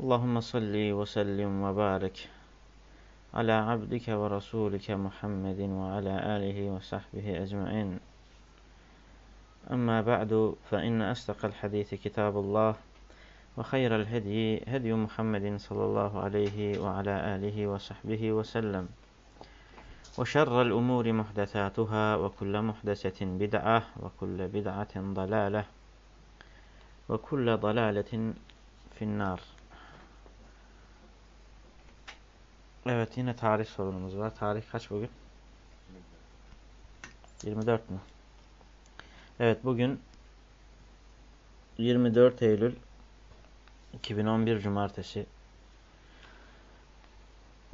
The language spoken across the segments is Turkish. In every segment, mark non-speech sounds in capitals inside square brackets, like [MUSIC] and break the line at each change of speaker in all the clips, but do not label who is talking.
اللهم صل وسلم وبارك على عبدك ورسولك محمد وعلى آله وصحبه أجمعين. أما بعد فإن أصدق الحديث كتاب الله وخير الهدي هدي محمد صلى الله عليه وعلى آله وصحبه وسلم. وشر الأمور محدثاتها وكل محدثة بدعة وكل بدعة ضلالة وكل ضلالة في النار. Evet yine tarih sorunumuz var. Tarih kaç bugün? 24 mü? Evet bugün 24 Eylül 2011 Cumartesi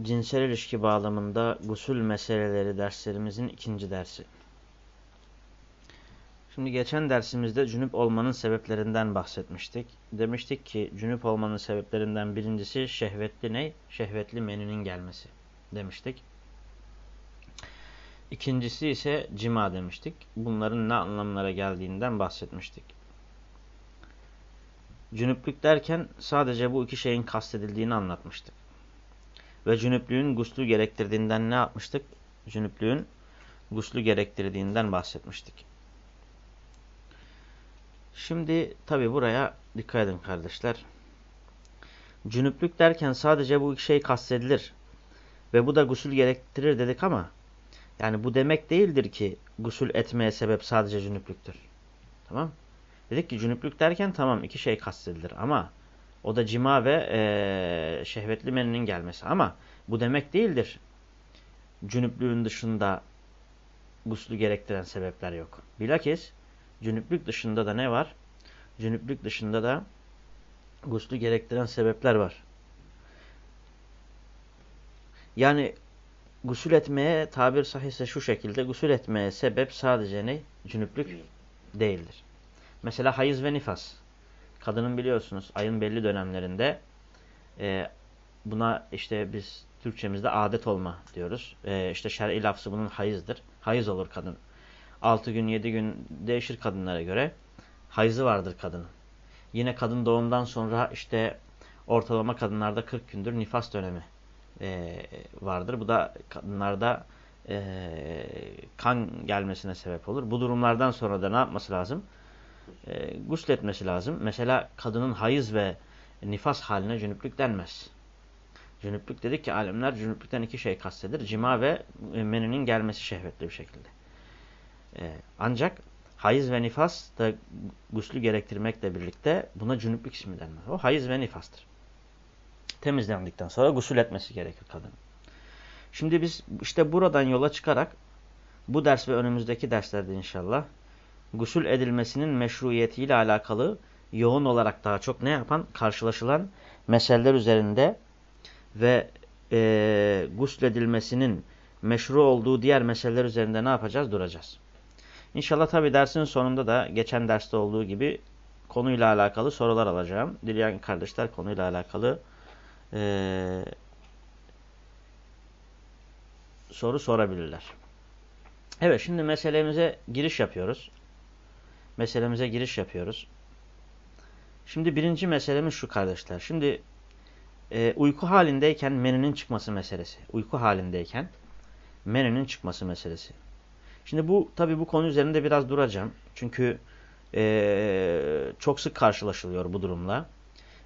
cinsel ilişki bağlamında gusül meseleleri derslerimizin ikinci dersi. Şimdi geçen dersimizde cünüp olmanın sebeplerinden bahsetmiştik. Demiştik ki cünüp olmanın sebeplerinden birincisi şehvetli ne? Şehvetli menünün gelmesi demiştik. İkincisi ise cima demiştik. Bunların ne anlamlara geldiğinden bahsetmiştik. Cünüplük derken sadece bu iki şeyin kastedildiğini anlatmıştık. Ve cünüplüğün guslü gerektirdiğinden ne yapmıştık? Cünüplüğün guslü gerektirdiğinden bahsetmiştik. Şimdi tabi buraya dikkat edin kardeşler. Cünüplük derken sadece bu şey kastedilir. Ve bu da gusül gerektirir dedik ama yani bu demek değildir ki gusül etmeye sebep sadece cünüplüktür. Tamam Dedik ki cünüplük derken tamam iki şey kastedilir ama o da cima ve e, şehvetli meninin gelmesi. Ama bu demek değildir. Cünüplüğün dışında guslü gerektiren sebepler yok. Bilakis Cünüplük dışında da ne var? Cünüplük dışında da guslü gerektiren sebepler var. Yani gusül etmeye tabir sahihse şu şekilde gusül etmeye sebep sadece ne? Cünüplük değildir. Mesela hayız ve nifas. Kadının biliyorsunuz ayın belli dönemlerinde e, buna işte biz Türkçemizde adet olma diyoruz. E, işte şer'i lafzı bunun hayızdır. Hayız olur kadın 6 gün 7 gün değişir kadınlara göre. Hayzı vardır kadının. Yine kadın doğumdan sonra işte ortalama kadınlarda 40 gündür nifas dönemi e, vardır. Bu da kadınlarda e, kan gelmesine sebep olur. Bu durumlardan sonra da ne yapması lazım? E, gusletmesi lazım. Mesela kadının hayız ve nifas haline cünüplük denmez. Cünüplük dedik ki alemler cünüplükten iki şey kastedir. Cima ve meninin gelmesi şehvetli bir şekilde. E, ancak hayız ve nifas da guslü gerektirmekle birlikte buna cünüplük ismi denmez. O hayız ve nifastır. Temizlendikten sonra gusül etmesi gerekir kadın. Şimdi biz işte buradan yola çıkarak bu ders ve önümüzdeki derslerde inşallah gusül edilmesinin meşruiyetiyle alakalı yoğun olarak daha çok ne yapan? Karşılaşılan meseleler üzerinde ve e, gusledilmesinin meşru olduğu diğer meseleler üzerinde ne yapacağız? Duracağız. İnşallah tabi dersin sonunda da geçen derste olduğu gibi konuyla alakalı sorular alacağım. Dileyen kardeşler konuyla alakalı e, soru sorabilirler. Evet şimdi meselemize giriş yapıyoruz. Meselemize giriş yapıyoruz. Şimdi birinci meselemiz şu kardeşler. Şimdi e, uyku halindeyken meninin çıkması meselesi. Uyku halindeyken meninin çıkması meselesi. Şimdi bu tabi bu konu üzerinde biraz duracağım. Çünkü e, çok sık karşılaşılıyor bu durumla.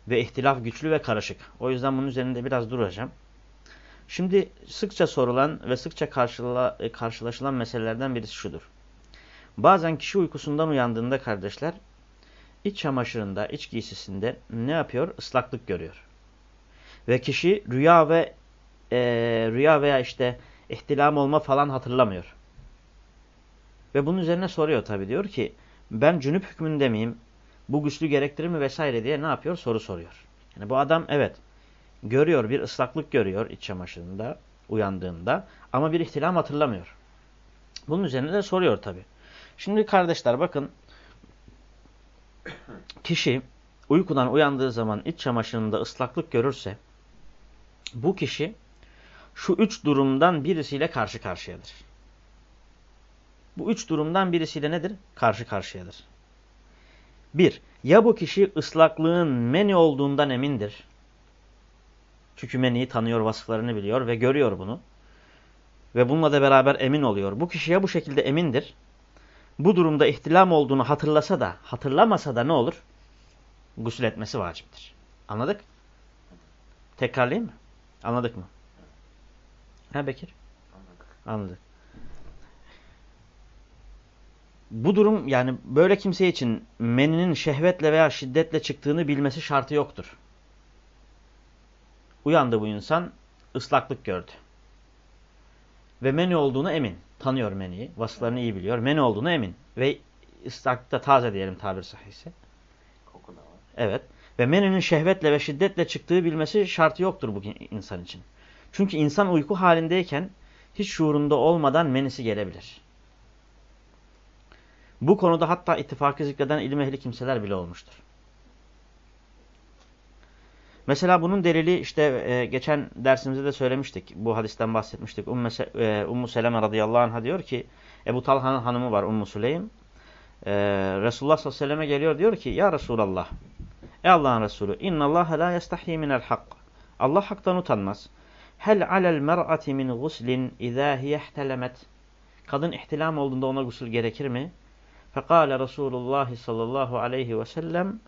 Ve ihtilaf güçlü ve karışık. O yüzden bunun üzerinde biraz duracağım. Şimdi sıkça sorulan ve sıkça karşıla, e, karşılaşılan meselelerden birisi şudur. Bazen kişi uykusundan uyandığında kardeşler iç çamaşırında, iç giysisinde ne yapıyor? Islaklık görüyor. Ve kişi rüya ve e, rüya veya işte ihtilam olma falan hatırlamıyor. Ve bunun üzerine soruyor tabi diyor ki ben cünüp hükmünde miyim? Bu güçlü gerektirir mi vesaire diye ne yapıyor? Soru soruyor. Yani bu adam evet görüyor, bir ıslaklık görüyor iç çamaşırında uyandığında ama bir ihtilam hatırlamıyor. Bunun üzerine de soruyor tabi. Şimdi kardeşler bakın kişi uykudan uyandığı zaman iç çamaşırında ıslaklık görürse bu kişi şu üç durumdan birisiyle karşı karşıyadır. Bu üç durumdan birisiyle nedir? Karşı karşıyadır. Bir, ya bu kişi ıslaklığın meni olduğundan emindir. Çünkü meniyi tanıyor, vasıflarını biliyor ve görüyor bunu. Ve bununla da beraber emin oluyor. Bu kişi ya bu şekilde emindir. Bu durumda ihtilam olduğunu hatırlasa da, hatırlamasa da ne olur? Gusül etmesi vaciptir. Anladık? Tekrarlayayım mı? Anladık mı? Ha Bekir?
Anladık.
Anladık. Bu durum yani böyle kimse için meninin şehvetle veya şiddetle çıktığını bilmesi şartı yoktur. Uyandı bu insan, ıslaklık gördü. Ve meni olduğunu emin. Tanıyor meniyi, vasıflarını iyi biliyor. Meni olduğunu emin. Ve ıslaklıkta taze diyelim tabir sahihse.
Koku da var.
Evet. Ve meninin şehvetle ve şiddetle çıktığı bilmesi şartı yoktur bu insan için. Çünkü insan uyku halindeyken hiç şuurunda olmadan menisi gelebilir. Bu konuda hatta ittifakı zikreden ilim ehli kimseler bile olmuştur. Mesela bunun delili işte e, geçen dersimizde de söylemiştik. Bu hadisten bahsetmiştik. Ummu, e, Ummu Seleme radıyallahu anh'a diyor ki Ebu Talha'nın hanımı var Ummu Süleym. E, Resulullah sallallahu aleyhi ve selleme geliyor diyor ki Ya Resulallah Ey Allah'ın Resulü innallâhe la yestahyi minel hak. Allah haktan utanmaz. Hel alel mer'ati min guslin izâ hiyehtelemet. Kadın ihtilam olduğunda ona gusül gerekir mi? Fekale Resulullah sallallahu aleyhi ve sellem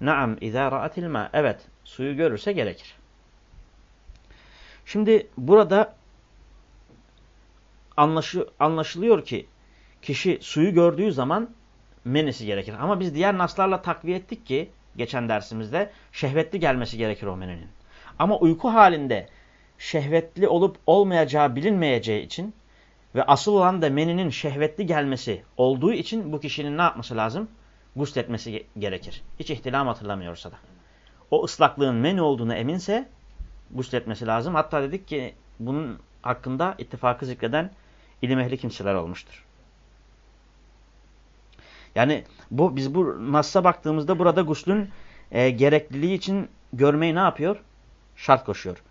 Naam izâ ra'atil ma. Evet suyu görürse gerekir. Şimdi burada anlaşı, anlaşılıyor ki kişi suyu gördüğü zaman menisi gerekir. Ama biz diğer naslarla takviye ettik ki geçen dersimizde şehvetli gelmesi gerekir o meninin. Ama uyku halinde şehvetli olup olmayacağı bilinmeyeceği için ve asıl olan da meninin şehvetli gelmesi olduğu için bu kişinin ne yapması lazım? Gusletmesi gerekir. Hiç ihtilam hatırlamıyorsa da. O ıslaklığın meni olduğunu eminse gusletmesi lazım. Hatta dedik ki bunun hakkında ittifakı zikreden ilim ehli kimseler olmuştur. Yani bu biz bu Nas'a baktığımızda burada guslün e, gerekliliği için görmeyi ne yapıyor? Şart koşuyor.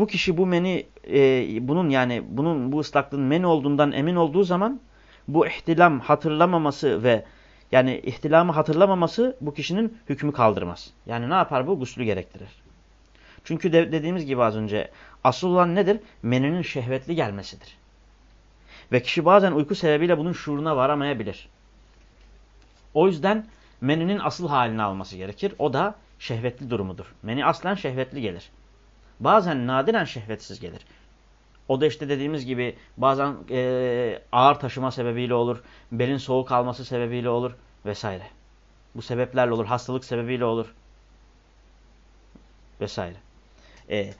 Bu kişi bu meni e, bunun yani bunun bu ıslaklığın meni olduğundan emin olduğu zaman bu ihtilam hatırlamaması ve yani ihtilamı hatırlamaması bu kişinin hükmü kaldırmaz. Yani ne yapar bu? Guslü gerektirir. Çünkü de, dediğimiz gibi az önce asıl olan nedir? Meninin şehvetli gelmesidir. Ve kişi bazen uyku sebebiyle bunun şuuruna varamayabilir. O yüzden meninin asıl halini alması gerekir. O da şehvetli durumudur. Meni aslen şehvetli gelir. Bazen nadiren şehvetsiz gelir. O da işte dediğimiz gibi bazen e, ağır taşıma sebebiyle olur, belin soğuk alması sebebiyle olur vesaire. Bu sebeplerle olur, hastalık sebebiyle olur vesaire. E,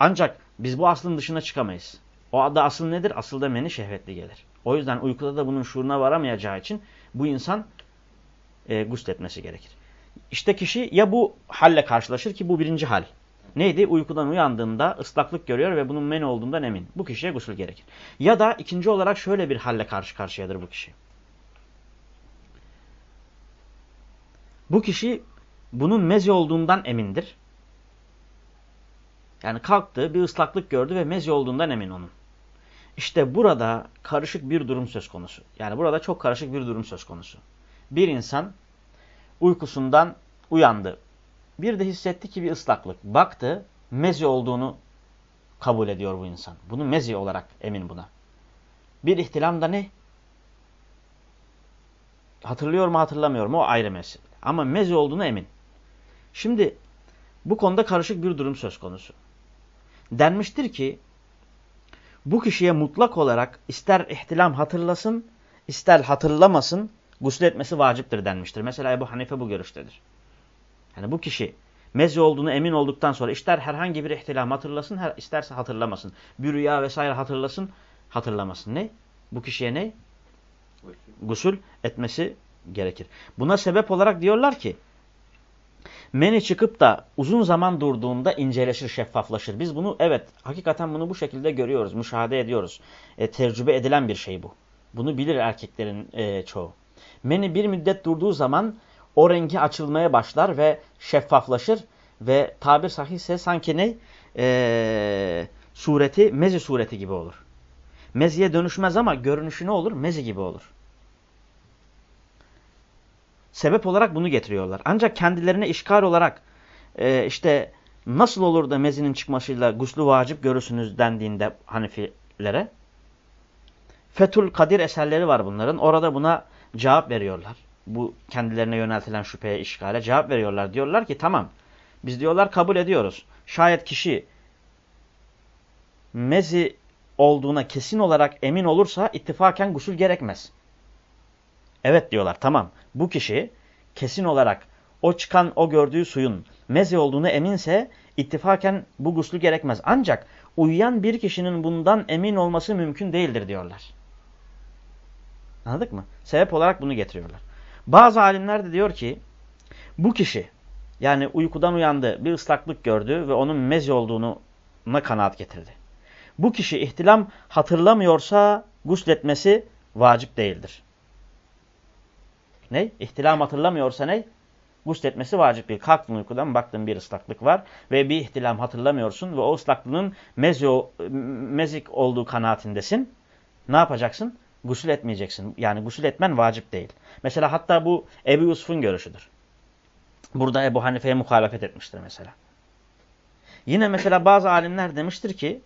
ancak biz bu aslın dışına çıkamayız. O da asıl nedir? Asıl da meni şehvetli gelir. O yüzden uykuda da bunun şuuruna varamayacağı için bu insan e, gusletmesi gerekir. İşte kişi ya bu halle karşılaşır ki bu birinci hal. Neydi? Uykudan uyandığında ıslaklık görüyor ve bunun men olduğundan emin. Bu kişiye gusül gerekir. Ya da ikinci olarak şöyle bir halle karşı karşıyadır bu kişi. Bu kişi bunun mezi olduğundan emindir. Yani kalktı, bir ıslaklık gördü ve mezi olduğundan emin onun. İşte burada karışık bir durum söz konusu. Yani burada çok karışık bir durum söz konusu. Bir insan uykusundan uyandı. Bir de hissetti ki bir ıslaklık. Baktı mezi olduğunu kabul ediyor bu insan. Bunu mezi olarak emin buna. Bir ihtilam da ne? Hatırlıyor mu hatırlamıyor mu o ayrı mesele. Ama mezi olduğunu emin. Şimdi bu konuda karışık bir durum söz konusu. Denmiştir ki bu kişiye mutlak olarak ister ihtilam hatırlasın ister hatırlamasın gusül etmesi vaciptir denmiştir. Mesela Ebu Hanife bu görüştedir. Yani bu kişi mezi olduğunu emin olduktan sonra ister herhangi bir ihtilam hatırlasın, isterse hatırlamasın. Bir rüya vesaire hatırlasın, hatırlamasın. Ne? Bu kişiye ne? Gusül etmesi gerekir. Buna sebep olarak diyorlar ki, Meni çıkıp da uzun zaman durduğunda inceleşir, şeffaflaşır. Biz bunu evet hakikaten bunu bu şekilde görüyoruz, müşahede ediyoruz. E, tecrübe edilen bir şey bu. Bunu bilir erkeklerin e, çoğu. Meni bir müddet durduğu zaman o rengi açılmaya başlar ve şeffaflaşır ve tabir sahihse sanki ne? E, sureti mezi sureti gibi olur. Meziye dönüşmez ama görünüşü ne olur? Mezi gibi olur. Sebep olarak bunu getiriyorlar. Ancak kendilerine işgal olarak e, işte nasıl olur da mezinin çıkmasıyla guslü vacip görürsünüz dendiğinde Hanefilere Fethül Kadir eserleri var bunların. Orada buna cevap veriyorlar. Bu kendilerine yöneltilen şüpheye, işgale cevap veriyorlar. Diyorlar ki tamam biz diyorlar kabul ediyoruz. Şayet kişi mezi olduğuna kesin olarak emin olursa ittifaken gusül gerekmez. Evet diyorlar tamam bu kişi kesin olarak o çıkan o gördüğü suyun mezi olduğunu eminse ittifaken bu guslü gerekmez. Ancak uyuyan bir kişinin bundan emin olması mümkün değildir diyorlar. Anladık mı? Sebep olarak bunu getiriyorlar. Bazı alimler de diyor ki bu kişi yani uykudan uyandı bir ıslaklık gördü ve onun mezi olduğunu kanaat getirdi. Bu kişi ihtilam hatırlamıyorsa gusletmesi vacip değildir. Ne? İhtilam hatırlamıyorsa ne? Gusletmesi vacip değil. Kalktın uykudan baktın bir ıslaklık var ve bir ihtilam hatırlamıyorsun ve o ıslaklığın mezio, mezik olduğu kanaatindesin. Ne yapacaksın? Gusül etmeyeceksin. Yani gusül etmen vacip değil. Mesela hatta bu Ebu Yusuf'un görüşüdür. Burada Ebu Hanife'ye muhalefet etmiştir mesela. Yine mesela bazı alimler demiştir ki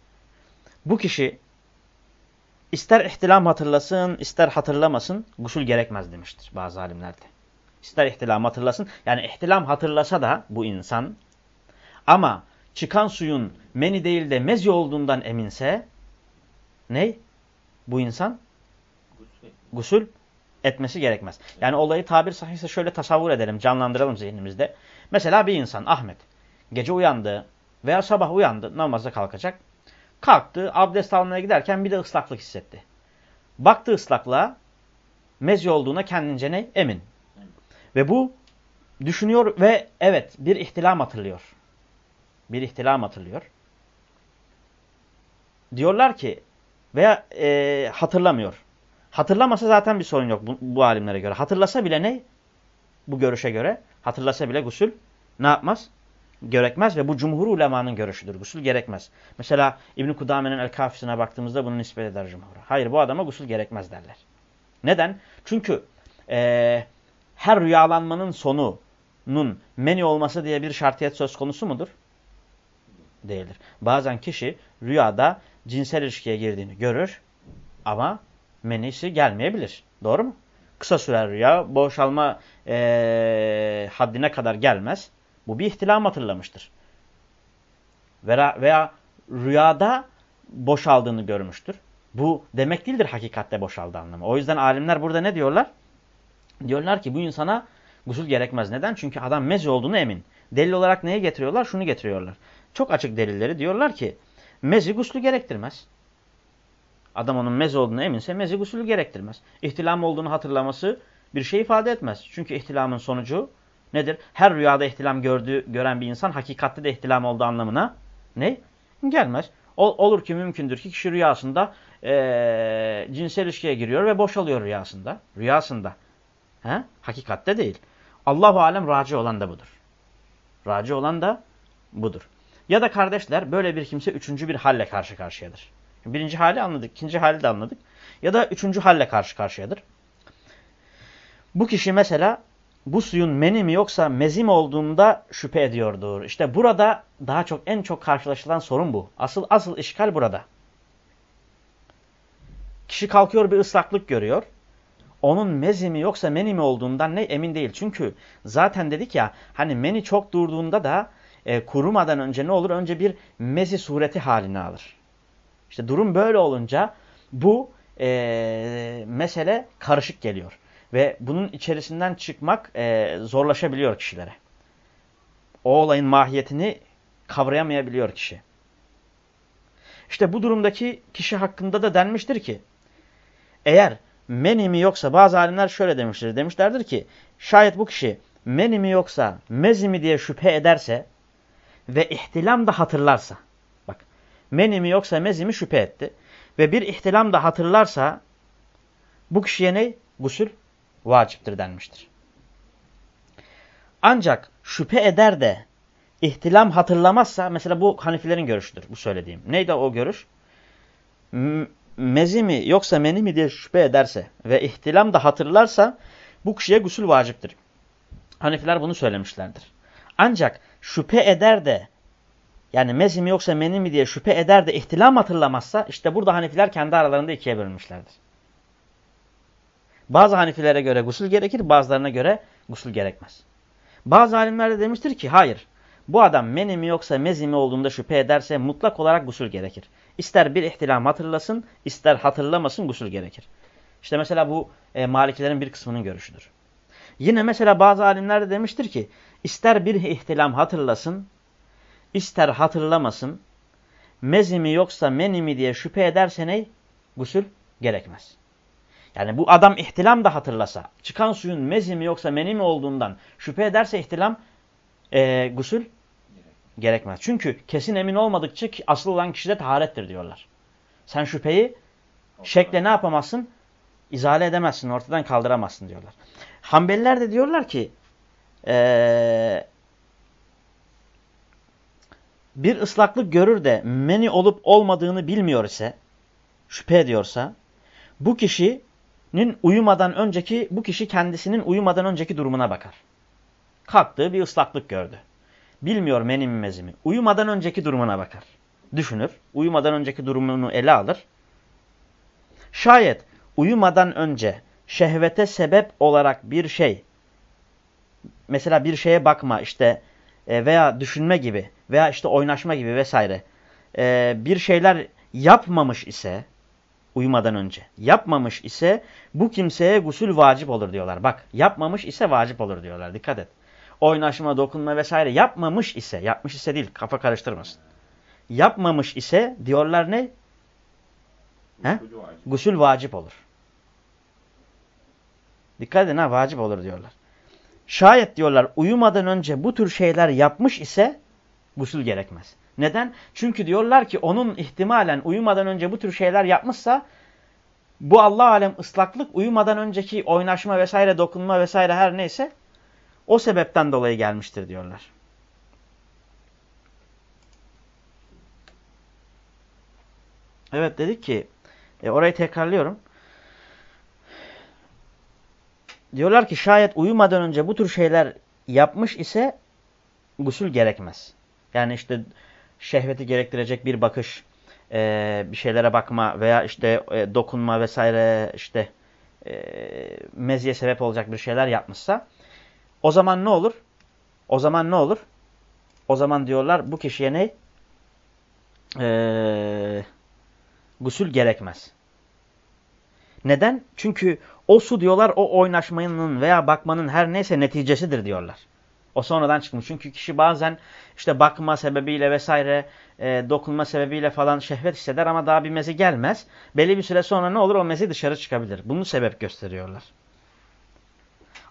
bu kişi ister ihtilam hatırlasın ister hatırlamasın gusül gerekmez demiştir bazı alimlerde. İster ihtilam hatırlasın yani ihtilam hatırlasa da bu insan ama çıkan suyun meni değil de mezi olduğundan eminse ne? Bu insan gusül etmesi gerekmez. Yani olayı tabir sahihse şöyle tasavvur edelim, canlandıralım zihnimizde. Mesela bir insan Ahmet gece uyandı veya sabah uyandı namaza kalkacak. Kalktı abdest almaya giderken bir de ıslaklık hissetti. Baktı ıslaklığa mezi olduğuna kendince ne? Emin. Ve bu düşünüyor ve evet bir ihtilam hatırlıyor. Bir ihtilam hatırlıyor. Diyorlar ki veya e, hatırlamıyor. Hatırlamasa zaten bir sorun yok bu, bu alimlere göre. Hatırlasa bile ne? Bu görüşe göre hatırlasa bile gusül ne yapmaz? Gerekmez ve bu cumhur ulemanın görüşüdür. Gusül gerekmez. Mesela İbn Kudame'nin El-Kafisine baktığımızda bunu nispet eder cumhura. Hayır bu adama gusül gerekmez derler. Neden? Çünkü e, her rüyalanmanın sonunun meni olması diye bir şartiyet söz konusu mudur? Değildir. Bazen kişi rüyada cinsel ilişkiye girdiğini görür ama menisi gelmeyebilir. Doğru mu? Kısa sürer rüya, boşalma e, haddine kadar gelmez. Bu bir ihtilam hatırlamıştır. Veya, veya rüyada boşaldığını görmüştür. Bu demek değildir hakikatte boşaldı anlamı. O yüzden alimler burada ne diyorlar? Diyorlar ki bu insana gusül gerekmez. Neden? Çünkü adam mezi olduğunu emin. Delil olarak neye getiriyorlar? Şunu getiriyorlar. Çok açık delilleri diyorlar ki mezi guslü gerektirmez. Adam onun mez olduğunu eminse mezi gusülü gerektirmez. İhtilam olduğunu hatırlaması bir şey ifade etmez. Çünkü ihtilamın sonucu nedir? Her rüyada ihtilam gördüğü, gören bir insan hakikatte de ihtilam olduğu anlamına ne? Gelmez. Ol, olur ki mümkündür ki kişi rüyasında ee, cinsel ilişkiye giriyor ve boşalıyor rüyasında. Rüyasında. He? Hakikatte değil. Allahu alem raci olan da budur. Raci olan da budur. Ya da kardeşler böyle bir kimse üçüncü bir halle karşı karşıyadır. Birinci hali anladık, ikinci hali de anladık. Ya da üçüncü halle karşı karşıyadır. Bu kişi mesela bu suyun meni mi yoksa mezi mi olduğunda şüphe ediyordur. İşte burada daha çok en çok karşılaşılan sorun bu. Asıl asıl işgal burada. Kişi kalkıyor bir ıslaklık görüyor. Onun mezi mi yoksa meni mi olduğundan ne emin değil. Çünkü zaten dedik ya hani meni çok durduğunda da e, kurumadan önce ne olur? Önce bir mezi sureti halini alır. İşte durum böyle olunca bu e, mesele karışık geliyor. Ve bunun içerisinden çıkmak e, zorlaşabiliyor kişilere. O olayın mahiyetini kavrayamayabiliyor kişi. İşte bu durumdaki kişi hakkında da denmiştir ki eğer meni mi yoksa bazı alimler şöyle demiştir. Demişlerdir ki şayet bu kişi meni mi yoksa mezi mi diye şüphe ederse ve ihtilam da hatırlarsa. Meni mi yoksa mezi mi şüphe etti. Ve bir ihtilam da hatırlarsa bu kişiye ne? Gusül vaciptir denmiştir. Ancak şüphe eder de ihtilam hatırlamazsa mesela bu Hanifilerin görüşüdür bu söylediğim. Neydi o görüş? Mezi mi yoksa meni mi diye şüphe ederse ve ihtilam da hatırlarsa bu kişiye gusül vaciptir. Hanifiler bunu söylemişlerdir. Ancak şüphe eder de yani mezi mi yoksa meni mi diye şüphe eder de ihtilam hatırlamazsa işte burada Hanifiler kendi aralarında ikiye bölünmüşlerdir. Bazı Hanifilere göre gusül gerekir bazılarına göre gusül gerekmez. Bazı alimler de demiştir ki hayır bu adam meni mi yoksa mezi mi olduğunda şüphe ederse mutlak olarak gusül gerekir. İster bir ihtilam hatırlasın ister hatırlamasın gusül gerekir. İşte mesela bu e, Malikilerin bir kısmının görüşüdür. Yine mesela bazı alimler de demiştir ki ister bir ihtilam hatırlasın ister hatırlamasın mezi mi yoksa meni mi diye şüphe ederse ne? Gusül gerekmez. Yani bu adam ihtilam da hatırlasa çıkan suyun mezi mi yoksa meni mi olduğundan şüphe ederse ihtilam e, gusül gerekmez. Çünkü kesin emin olmadıkça asıl olan kişide taharettir diyorlar. Sen şüpheyi şekle ne yapamazsın? İzale edemezsin, ortadan kaldıramazsın diyorlar. Hanbeliler de diyorlar ki ee, bir ıslaklık görür de meni olup olmadığını bilmiyor ise, şüphe ediyorsa, bu kişinin uyumadan önceki, bu kişi kendisinin uyumadan önceki durumuna bakar. Kalktığı bir ıslaklık gördü. Bilmiyor meni mi mezi mi. Uyumadan önceki durumuna bakar. Düşünür. Uyumadan önceki durumunu ele alır. Şayet uyumadan önce şehvete sebep olarak bir şey, mesela bir şeye bakma işte e, veya düşünme gibi veya işte oynaşma gibi vesaire e, bir şeyler yapmamış ise uyumadan önce yapmamış ise bu kimseye gusül vacip olur diyorlar. Bak yapmamış ise vacip olur diyorlar. Dikkat et. Oynaşma, dokunma vesaire yapmamış ise, yapmış ise değil kafa karıştırmasın. Yapmamış ise diyorlar ne? He? Gusül vacip olur. Dikkat edin ha vacip olur diyorlar. Şayet diyorlar uyumadan önce bu tür şeyler yapmış ise gusül gerekmez. Neden? Çünkü diyorlar ki onun ihtimalen uyumadan önce bu tür şeyler yapmışsa bu Allah alem ıslaklık uyumadan önceki oynaşma vesaire dokunma vesaire her neyse o sebepten dolayı gelmiştir diyorlar. Evet dedik ki e, orayı tekrarlıyorum. Diyorlar ki şayet uyumadan önce bu tür şeyler yapmış ise gusül gerekmez. Yani işte şehveti gerektirecek bir bakış, e, bir şeylere bakma veya işte e, dokunma vesaire işte e, meziye sebep olacak bir şeyler yapmışsa o zaman ne olur? O zaman ne olur? O zaman diyorlar bu kişiye ne? Ee, gusül gerekmez. Neden? Çünkü o su diyorlar o oynaşmanın veya bakmanın her neyse neticesidir diyorlar. O sonradan çıkmış. Çünkü kişi bazen işte bakma sebebiyle vesaire e, dokunma sebebiyle falan şehvet hisseder ama daha bir mezi gelmez. Belli bir süre sonra ne olur? O mezi dışarı çıkabilir. Bunu sebep gösteriyorlar.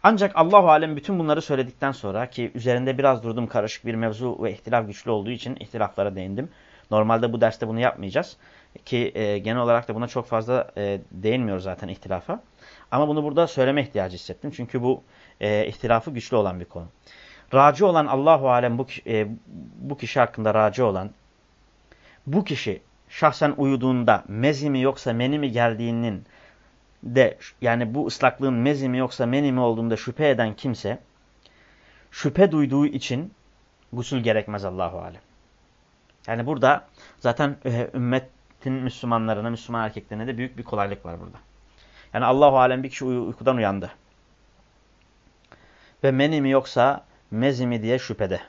Ancak Allahu alem bütün bunları söyledikten sonra ki üzerinde biraz durdum karışık bir mevzu ve ihtilaf güçlü olduğu için ihtilaflara değindim. Normalde bu derste bunu yapmayacağız. Ki e, genel olarak da buna çok fazla e, değinmiyoruz zaten ihtilafa. Ama bunu burada söyleme ihtiyacı hissettim. Çünkü bu e, ihtilafı güçlü olan bir konu. Raci olan Allahu alem bu, e, bu kişi hakkında raci olan bu kişi şahsen uyuduğunda mezi mi yoksa meni mi geldiğinin de yani bu ıslaklığın mezi mi yoksa meni mi olduğunda şüphe eden kimse şüphe duyduğu için gusül gerekmez Allahu alem. Yani burada zaten e, ümmetin Müslümanlarına, Müslüman erkeklerine de büyük bir kolaylık var burada. Yani Allahu alem bir kişi uy uykudan uyandı. Ve meni mi yoksa mezi mi diye şüphede.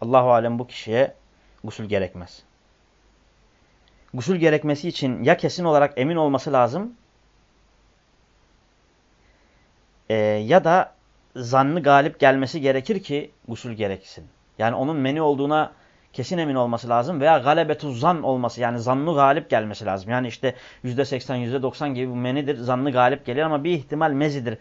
Allahu alem bu kişiye gusül gerekmez. Gusül gerekmesi için ya kesin olarak emin olması lazım e, ya da zannı galip gelmesi gerekir ki gusül gereksin. Yani onun meni olduğuna kesin emin olması lazım veya galebetu zan olması yani zannı galip gelmesi lazım. Yani işte %80 %90 gibi bu menidir zannı galip gelir ama bir ihtimal mezidir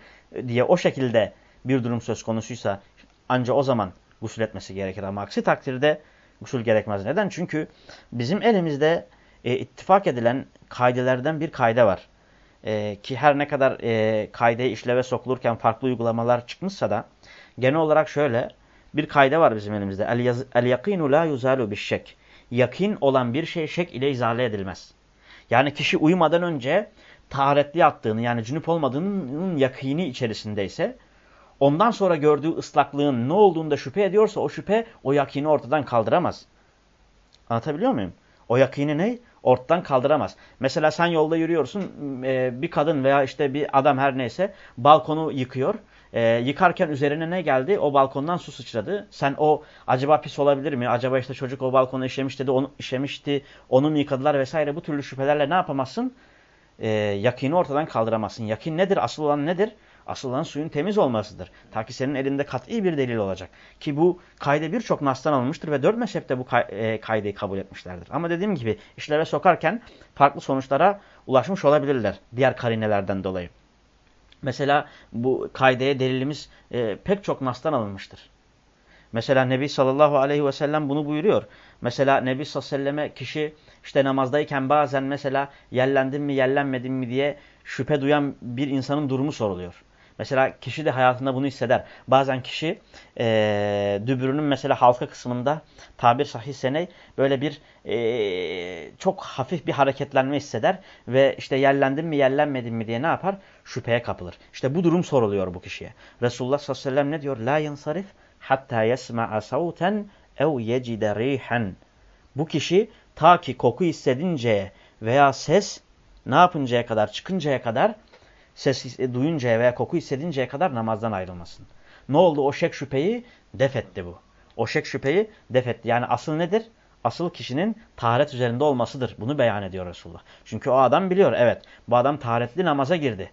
diye o şekilde bir durum söz konusuysa Anca o zaman gusül etmesi gerekir ama aksi takdirde gusül gerekmez. Neden? Çünkü bizim elimizde e, ittifak edilen kaidelerden bir kaide var. E, ki her ne kadar e, kaideye işleve sokulurken farklı uygulamalar çıkmışsa da genel olarak şöyle bir kaide var bizim elimizde. El yakinu la yuzalu bir şek. Yakin olan bir şey şek ile izale edilmez. Yani kişi uyumadan önce taharetli yattığını yani cünüp olmadığının yakini içerisindeyse ondan sonra gördüğü ıslaklığın ne olduğunda şüphe ediyorsa o şüphe o yakini ortadan kaldıramaz. Anlatabiliyor muyum? O yakini ne? Ortadan kaldıramaz. Mesela sen yolda yürüyorsun e, bir kadın veya işte bir adam her neyse balkonu yıkıyor. E, yıkarken üzerine ne geldi? O balkondan su sıçradı. Sen o acaba pis olabilir mi? Acaba işte çocuk o balkonu işemiş dedi, onu işemişti, onu mu yıkadılar vesaire bu türlü şüphelerle ne yapamazsın? E, yakini ortadan kaldıramazsın. Yakin nedir? Asıl olan nedir? Asıl olan suyun temiz olmasıdır. Ta ki senin elinde kat'i bir delil olacak. Ki bu kayde birçok nastan alınmıştır ve dört mezhepte bu kay e, kabul etmişlerdir. Ama dediğim gibi işlere sokarken farklı sonuçlara ulaşmış olabilirler. Diğer karinelerden dolayı. Mesela bu kaideye delilimiz e, pek çok nastan alınmıştır. Mesela Nebi sallallahu aleyhi ve sellem bunu buyuruyor. Mesela Nebi sallallahu aleyhi ve selleme kişi işte namazdayken bazen mesela yellendim mi yellenmedim mi diye şüphe duyan bir insanın durumu soruluyor. Mesela kişi de hayatında bunu hisseder. Bazen kişi e, dübürünün mesela halka kısmında tabir sahih seney böyle bir e, çok hafif bir hareketlenme hisseder. Ve işte yerlendim mi yerlenmedim mi diye ne yapar? Şüpheye kapılır. İşte bu durum soruluyor bu kişiye. Resulullah sallallahu aleyhi ve sellem ne diyor? La yansarif hatta yesma'a savten ev yecide rihen. Bu kişi ta ki koku hissedinceye veya ses ne yapıncaya kadar, çıkıncaya kadar ses duyuncaya veya koku hissedinceye kadar namazdan ayrılmasın. Ne oldu? O şek şüpheyi def etti bu. O şek şüpheyi def etti. Yani asıl nedir? Asıl kişinin taharet üzerinde olmasıdır. Bunu beyan ediyor Resulullah. Çünkü o adam biliyor. Evet bu adam taharetli namaza girdi.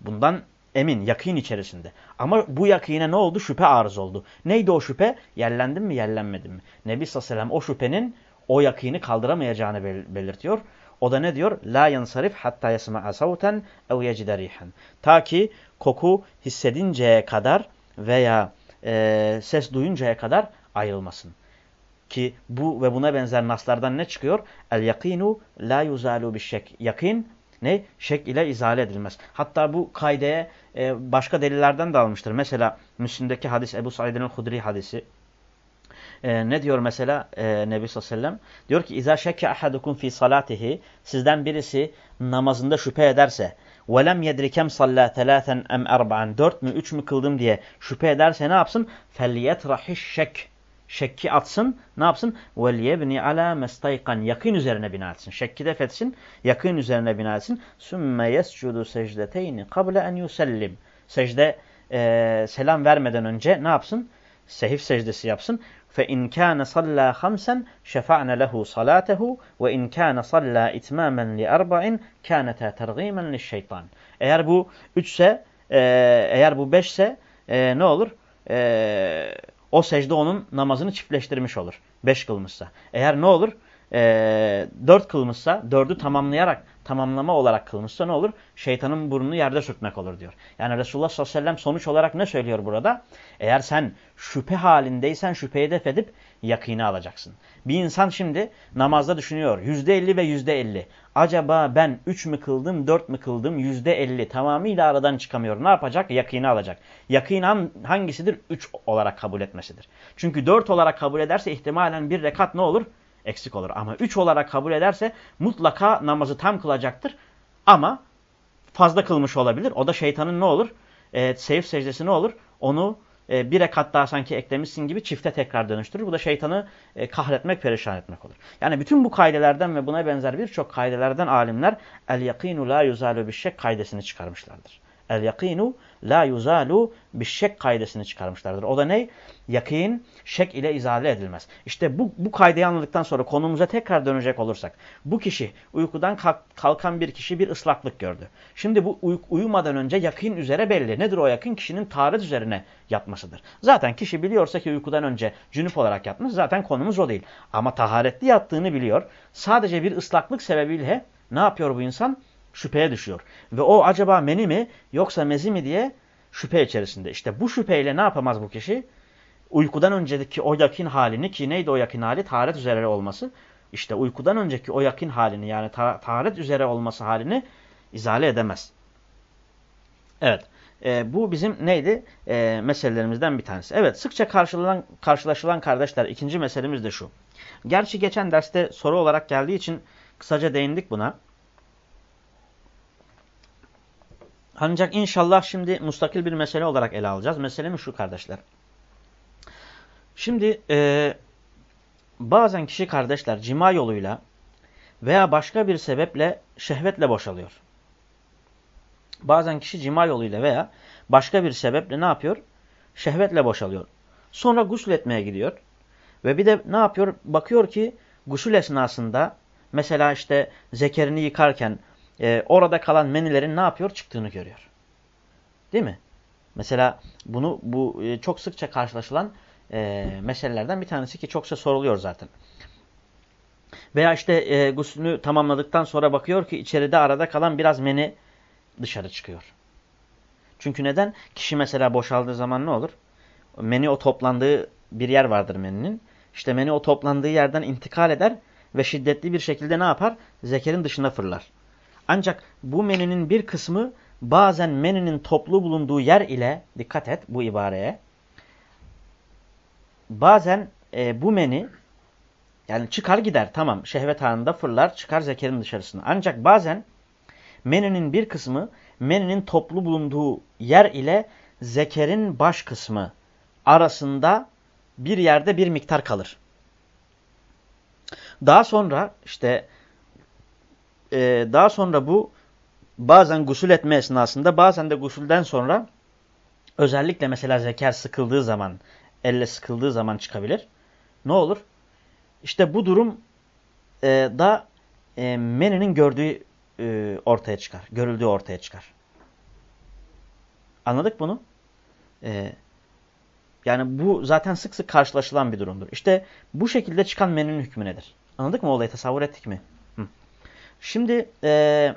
Bundan emin, yakın içerisinde. Ama bu yakine ne oldu? Şüphe arız oldu. Neydi o şüphe? Yerlendim mi, yerlenmedim mi? Nebi sallallahu aleyhi ve sellem o şüphenin o yakini kaldıramayacağını belirtiyor. O da ne diyor? La yansarif hatta yasma'a savten ev yecide rihen. Ta ki koku hissedinceye kadar veya e, ses duyuncaya kadar ayrılmasın. Ki bu ve buna benzer naslardan ne çıkıyor? El yakinu la yuzalu bir şek. Yakin ne? Şek ile izale edilmez. Hatta bu kaideye e, başka delillerden de almıştır. Mesela Müslim'deki hadis Ebu Said'in Hudri hadisi E, ne diyor mesela e, Nebi sallallahu aleyhi ve sellem? Diyor ki İza şekke ahadukum fi salatihi sizden birisi namazında şüphe ederse velem yedrikem salla telaten em erba'an dört mü üç mü kıldım diye şüphe ederse ne yapsın? Felyetrahiş şek şekki atsın. Ne yapsın? وَلْيَبْنِ ala mestaykan Yakın üzerine bina etsin. Şekki def etsin. Yakın üzerine bina etsin. ثُمَّ يَسْجُدُ سَجْدَتَيْنِ قَبْلَ en yusellim. Secde e, selam vermeden önce ne yapsın? Sehif secdesi yapsın. فَاِنْ كَانَ صَلَّى خَمْسًا شَفَعْنَ لَهُ صَلَاتَهُ وَاِنْ كَانَ صَلَّى اِتْمَامًا لِأَرْبَعٍ كَانَتَا تَرْغِيمًا لِلشَّيْطَانِ Eğer bu üçse, e, eğer bu beşse e, ne olur? E, o secde onun namazını çiftleştirmiş olur. Beş kılmışsa. Eğer ne olur? Ee, dört kılmışsa, dördü tamamlayarak, tamamlama olarak kılmışsa ne olur? Şeytanın burnunu yerde sürtmek olur diyor. Yani Resulullah sallallahu aleyhi ve sellem sonuç olarak ne söylüyor burada? Eğer sen şüphe halindeysen şüpheyi def edip yakini alacaksın. Bir insan şimdi namazda düşünüyor. Yüzde elli ve yüzde elli. Acaba ben üç mü kıldım, dört mü kıldım? Yüzde elli. Tamamıyla aradan çıkamıyor. Ne yapacak? Yakini alacak. Yakinen hangisidir? Üç olarak kabul etmesidir. Çünkü dört olarak kabul ederse ihtimalen bir rekat ne olur? Eksik olur. Ama üç olarak kabul ederse mutlaka namazı tam kılacaktır. Ama fazla kılmış olabilir. O da şeytanın ne olur? E, seyif secdesi ne olur? Onu e, bir rekat daha sanki eklemişsin gibi çifte tekrar dönüştürür. Bu da şeytanı e, kahretmek, perişan etmek olur. Yani bütün bu kaidelerden ve buna benzer birçok kaidelerden alimler el yakinu la yuzalu bişşek kaidesini çıkarmışlardır. El yakinu la yuzalu bir şek kaidesini çıkarmışlardır. O da ne? Yakin şek ile izale edilmez. İşte bu, bu kaydeyi anladıktan sonra konumuza tekrar dönecek olursak. Bu kişi uykudan kalk, kalkan bir kişi bir ıslaklık gördü. Şimdi bu uy uyumadan önce yakin üzere belli. Nedir o yakin? Kişinin taharet üzerine yatmasıdır. Zaten kişi biliyorsa ki uykudan önce cünüp olarak yatmış. Zaten konumuz o değil. Ama taharetli yattığını biliyor. Sadece bir ıslaklık sebebiyle ne yapıyor bu insan? Şüpheye düşüyor. Ve o acaba meni mi yoksa mezi mi diye şüphe içerisinde. İşte bu şüpheyle ne yapamaz bu kişi? uykudan önceki o yakin halini ki neydi o yakin hali? Taharet üzere olması. İşte uykudan önceki o yakin halini yani ta taharet üzere olması halini izale edemez. Evet. E, bu bizim neydi? E, meselelerimizden bir tanesi. Evet sıkça karşılanan, karşılaşılan kardeşler ikinci meselemiz de şu. Gerçi geçen derste soru olarak geldiği için kısaca değindik buna. Ancak inşallah şimdi mustakil bir mesele olarak ele alacağız. Meselemiz şu kardeşler. Şimdi e, bazen kişi kardeşler cima yoluyla veya başka bir sebeple şehvetle boşalıyor. Bazen kişi cima yoluyla veya başka bir sebeple ne yapıyor? Şehvetle boşalıyor. Sonra gusül etmeye gidiyor. Ve bir de ne yapıyor? Bakıyor ki gusül esnasında mesela işte zekerini yıkarken e, orada kalan menilerin ne yapıyor? Çıktığını görüyor. Değil mi? Mesela bunu bu e, çok sıkça karşılaşılan e, meselelerden bir tanesi ki çokça soruluyor zaten. Veya işte e, guslünü tamamladıktan sonra bakıyor ki içeride arada kalan biraz meni dışarı çıkıyor. Çünkü neden? Kişi mesela boşaldığı zaman ne olur? Meni o toplandığı bir yer vardır meninin. İşte meni o toplandığı yerden intikal eder ve şiddetli bir şekilde ne yapar? Zekerin dışına fırlar. Ancak bu meninin bir kısmı bazen meninin toplu bulunduğu yer ile, dikkat et bu ibareye, bazen e, bu meni yani çıkar gider tamam şehvet anında fırlar çıkar zekerin dışarısına. Ancak bazen meninin bir kısmı meninin toplu bulunduğu yer ile zekerin baş kısmı arasında bir yerde bir miktar kalır. Daha sonra işte e, daha sonra bu bazen gusül etme esnasında bazen de gusülden sonra özellikle mesela zeker sıkıldığı zaman elle sıkıldığı zaman çıkabilir. Ne olur? İşte bu durum e, da e, meninin gördüğü e, ortaya çıkar. Görüldüğü ortaya çıkar. Anladık bunu? E, yani bu zaten sık sık karşılaşılan bir durumdur. İşte bu şekilde çıkan meninin hükmü nedir? Anladık mı olayı? Tasavvur ettik mi? Şimdi e,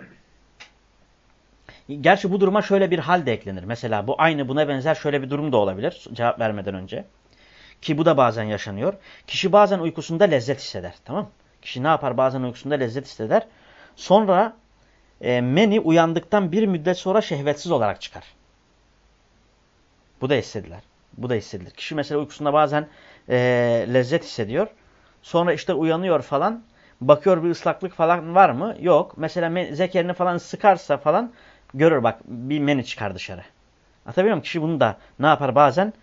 gerçi bu duruma şöyle bir hal de eklenir. Mesela bu aynı buna benzer şöyle bir durum da olabilir cevap vermeden önce. Ki bu da bazen yaşanıyor. Kişi bazen uykusunda lezzet hisseder. Tamam Kişi ne yapar? Bazen uykusunda lezzet hisseder. Sonra e, meni uyandıktan bir müddet sonra şehvetsiz olarak çıkar. Bu da hissedilir. Bu da hissedilir. Kişi mesela uykusunda bazen e, lezzet hissediyor. Sonra işte uyanıyor falan. Bakıyor bir ıslaklık falan var mı? Yok. Mesela zekerini falan sıkarsa falan görür bak bir meni çıkar dışarı. Atabiliyor muyum? Kişi bunu da ne yapar bazen?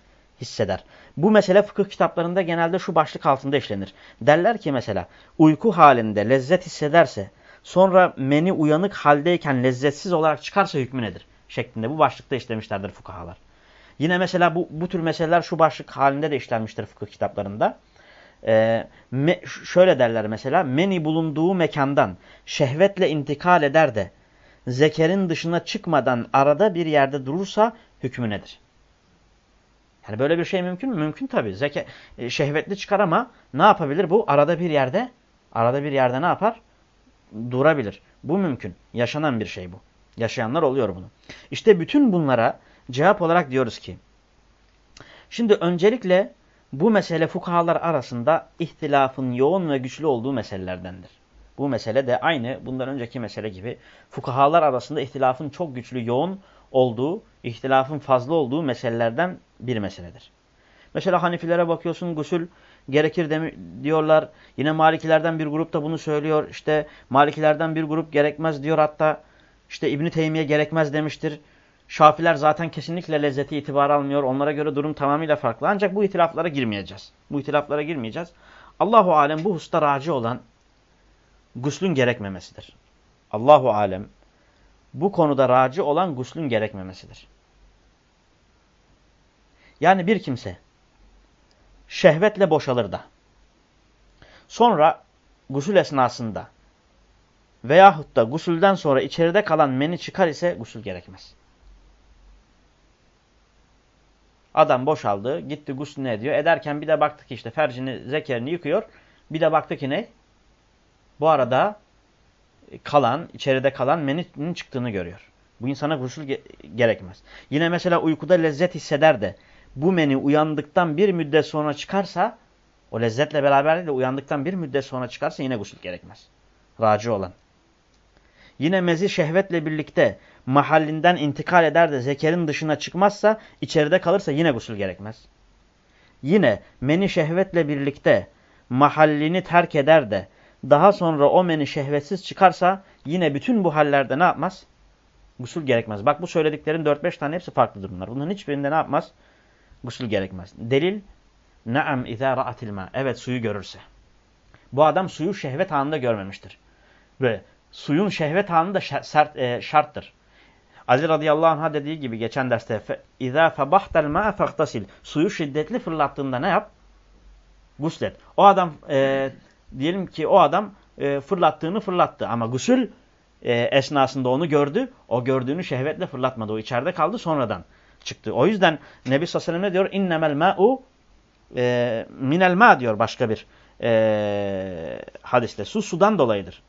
Hisseder. Bu mesele fıkıh kitaplarında genelde şu başlık altında işlenir. Derler ki mesela uyku halinde lezzet hissederse sonra meni uyanık haldeyken lezzetsiz olarak çıkarsa hükmü nedir? Şeklinde bu başlıkta işlemişlerdir fukahalar. Yine mesela bu, bu tür meseleler şu başlık halinde de işlenmiştir fıkıh kitaplarında. Ee, me, şöyle derler mesela meni bulunduğu mekandan şehvetle intikal eder de zekerin dışına çıkmadan arada bir yerde durursa hükmü nedir? Yani böyle bir şey mümkün mü? Mümkün tabii. Zeke, e, şehvetli çıkar ama ne yapabilir bu? Arada bir yerde arada bir yerde ne yapar? Durabilir. Bu mümkün. Yaşanan bir şey bu. Yaşayanlar oluyor bunu. İşte bütün bunlara cevap olarak diyoruz ki şimdi öncelikle bu mesele fukahalar arasında ihtilafın yoğun ve güçlü olduğu meselelerdendir. Bu mesele de aynı bundan önceki mesele gibi fukahalar arasında ihtilafın çok güçlü yoğun olduğu, ihtilafın fazla olduğu meselelerden bir meseledir. Mesela Hanifilere bakıyorsun gusül gerekir diyorlar. Yine Malikilerden bir grup da bunu söylüyor. İşte Malikilerden bir grup gerekmez diyor hatta. İşte İbn Teymiye gerekmez demiştir. Şafiler zaten kesinlikle lezzeti itibar almıyor. Onlara göre durum tamamıyla farklı. Ancak bu itilaflara girmeyeceğiz. Bu itilaflara girmeyeceğiz. Allahu alem bu hususta raci olan guslün gerekmemesidir. Allahu alem bu konuda raci olan guslün gerekmemesidir. Yani bir kimse şehvetle boşalır da sonra gusül esnasında veyahut da gusülden sonra içeride kalan meni çıkar ise gusül gerekmez. Adam boşaldı, gitti gusül ne ediyor? Ederken bir de baktı ki işte fercini, zekerini yıkıyor. Bir de baktı ki ne? Bu arada kalan, içeride kalan meninin çıktığını görüyor. Bu insana gusül ge gerekmez. Yine mesela uykuda lezzet hisseder de bu meni uyandıktan bir müddet sonra çıkarsa o lezzetle beraber de uyandıktan bir müddet sonra çıkarsa yine gusül gerekmez. Raci olan. Yine mezi şehvetle birlikte mahallinden intikal eder de zekerin dışına çıkmazsa içeride kalırsa yine gusül gerekmez. Yine meni şehvetle birlikte mahallini terk eder de daha sonra o meni şehvetsiz çıkarsa yine bütün bu hallerde ne yapmaz? Gusül gerekmez. Bak bu söylediklerin 4-5 tane hepsi farklı durumlar. Bunların hiçbirinde ne yapmaz? Gusül gerekmez. Delil Naam izâ ra'atil. Evet suyu görürse. Bu adam suyu şehvet anında görmemiştir. Ve suyun şehvet anında şart, e, şarttır. Ali radıyallahu anh'a dediği gibi geçen derste اِذَا فَبَحْتَ الْمَاءَ فَاَخْتَسِلْ Suyu şiddetli fırlattığında ne yap? Guslet. O adam e, diyelim ki o adam e, fırlattığını fırlattı ama gusül e, esnasında onu gördü. O gördüğünü şehvetle fırlatmadı. O içeride kaldı sonradan çıktı. O yüzden Nebi sallallahu aleyhi ve sellem ne diyor? İnnemel ma'u e, minel ma diyor başka bir e, hadiste. Su sudan dolayıdır.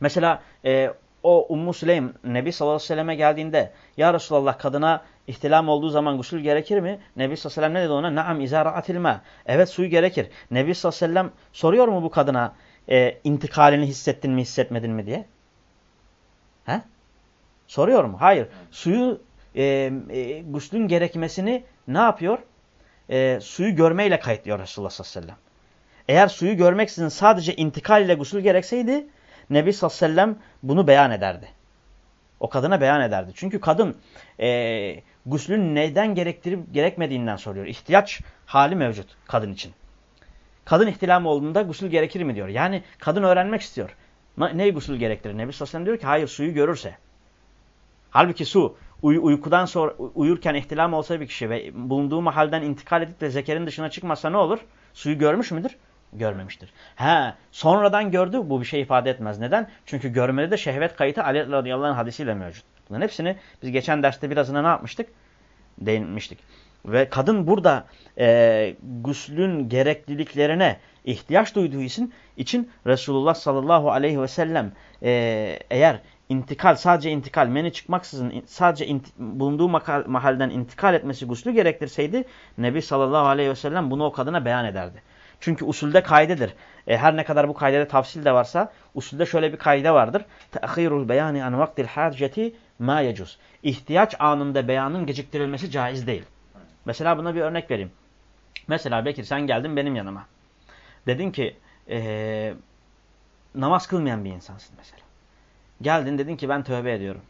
Mesela e, o Ummu Süleym Nebi sallallahu aleyhi ve selleme geldiğinde ya Resulallah kadına ihtilam olduğu zaman gusül gerekir mi? Nebi sallallahu aleyhi ve sellem ne dedi ona? Naam ma. Evet suyu gerekir. Nebi sallallahu aleyhi ve sellem soruyor mu bu kadına e, intikalini hissettin mi hissetmedin mi diye? He? Soruyor mu? Hayır. Suyu e, e, guslün gerekmesini ne yapıyor? E, suyu görmeyle kayıtlıyor Resulullah sallallahu aleyhi ve sellem. Eğer suyu görmeksizin sadece intikal ile gusül gerekseydi Nebi sallallahu aleyhi ve sellem bunu beyan ederdi. O kadına beyan ederdi. Çünkü kadın e, guslün neden gerektirip gerekmediğinden soruyor. İhtiyaç hali mevcut kadın için. Kadın ihtilamı olduğunda gusül gerekir mi diyor. Yani kadın öğrenmek istiyor. Neyi gusül gerektirir? Nebi sallallahu aleyhi ve sellem diyor ki hayır suyu görürse. Halbuki su uy uykudan sonra uyurken ihtilam olsa bir kişi ve bulunduğu mahalden intikal edip de zekerin dışına çıkmasa ne olur? Suyu görmüş müdür? Görmemiştir. He, sonradan gördü bu bir şey ifade etmez. Neden? Çünkü görmede de şehvet kayıtı Ali radıyallahu anh hadisiyle mevcut. Bunların hepsini biz geçen derste birazına ne yapmıştık? Değinmiştik. Ve kadın burada e, guslün gerekliliklerine ihtiyaç duyduğu için, için Resulullah sallallahu aleyhi ve sellem e, eğer intikal sadece intikal meni çıkmaksızın sadece inti, bulunduğu mahalden intikal etmesi guslü gerektirseydi Nebi sallallahu aleyhi ve sellem bunu o kadına beyan ederdi. Çünkü usulde kaydedir. E, her ne kadar bu kaydede tafsil de varsa usulde şöyle bir kaide vardır. Te'khirul beyani an vaktil haceti ma yecuz. İhtiyaç anında beyanın geciktirilmesi caiz değil. Mesela buna bir örnek vereyim. Mesela Bekir sen geldin benim yanıma. Dedin ki ee, namaz kılmayan bir insansın mesela. Geldin dedin ki ben tövbe ediyorum.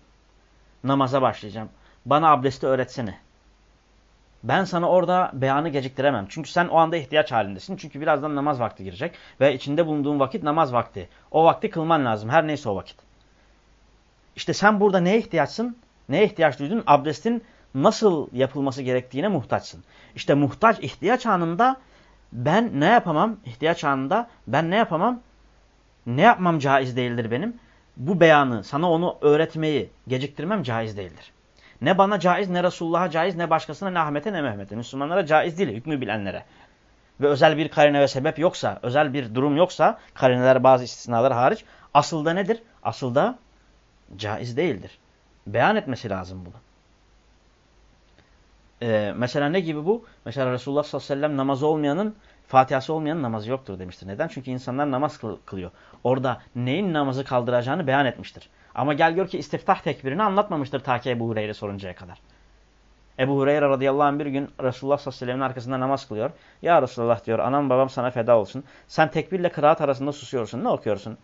Namaza başlayacağım. Bana abdesti öğretsene. Ben sana orada beyanı geciktiremem. Çünkü sen o anda ihtiyaç halindesin. Çünkü birazdan namaz vakti girecek. Ve içinde bulunduğun vakit namaz vakti. O vakti kılman lazım. Her neyse o vakit. İşte sen burada neye ihtiyaçsın? Neye ihtiyaç duydun? Abdestin nasıl yapılması gerektiğine muhtaçsın. İşte muhtaç ihtiyaç anında ben ne yapamam? İhtiyaç anında ben ne yapamam? Ne yapmam caiz değildir benim? Bu beyanı, sana onu öğretmeyi geciktirmem caiz değildir. Ne bana caiz, ne Resulullah'a caiz, ne başkasına, ne Ahmet'e, ne Mehmet'e. Müslümanlara caiz değil, hükmü bilenlere. Ve özel bir karine ve sebep yoksa, özel bir durum yoksa, karineler bazı istisnalar hariç, asılda nedir? Asılda caiz değildir. Beyan etmesi lazım bunu. Ee, mesela ne gibi bu? Mesela Resulullah sallallahu aleyhi ve sellem namazı olmayanın, Fatihası olmayanın namazı yoktur demiştir. Neden? Çünkü insanlar namaz kılıyor. Orada neyin namazı kaldıracağını beyan etmiştir. Ama gel gör ki istiftah tekbirini anlatmamıştır ta ki Ebu Hureyre soruncaya kadar. Ebu Hureyre radıyallahu anh bir gün Resulullah sallallahu aleyhi ve sellem'in arkasında namaz kılıyor. Ya Resulullah diyor anam babam sana feda olsun. Sen tekbirle kıraat arasında susuyorsun. Ne okuyorsun?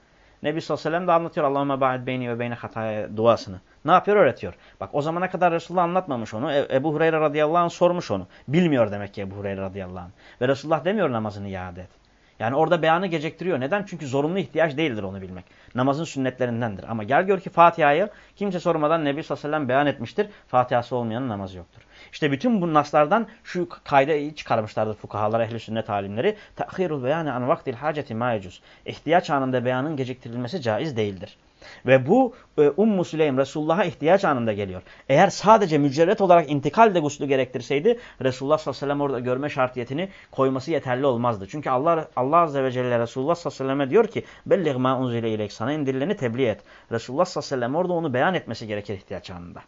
Nebi sallallahu aleyhi ve sellem de anlatıyor Allahümme ba'id beyni ve beyne hataya duasını. Ne yapıyor? Öğretiyor. Bak o zamana kadar Resulullah anlatmamış onu. E Ebu Hureyre radıyallahu anh sormuş onu. Bilmiyor demek ki Ebu Hureyre radıyallahu anh. Ve Resulullah demiyor namazını iade et. Yani orada beyanı gecektiriyor. Neden? Çünkü zorunlu ihtiyaç değildir onu bilmek. Namazın sünnetlerindendir. Ama gel gör ki Fatiha'yı kimse sormadan Nebi sallallahu beyan etmiştir. Fatiha'sı olmayanın namazı yoktur. İşte bütün bu naslardan şu kaydı çıkarmışlardır fukahalar, ehli sünnet alimleri. Ta'khirul beyani an vaktil haceti ma yecuz. İhtiyaç anında beyanın geciktirilmesi caiz değildir. Ve bu e, Ummu Süleym Resulullah'a ihtiyaç anında geliyor. Eğer sadece mücerret olarak intikal de guslü gerektirseydi Resulullah sallallahu aleyhi ve sellem orada görme şartiyetini koyması yeterli olmazdı. Çünkü Allah Allah azze ve celle Resulullah sallallahu aleyhi ve selleme diyor ki belliğ ma unzile ilek sana indirileni tebliğ et. Resulullah sallallahu aleyhi ve sellem orada onu beyan etmesi gerekir ihtiyaç anında.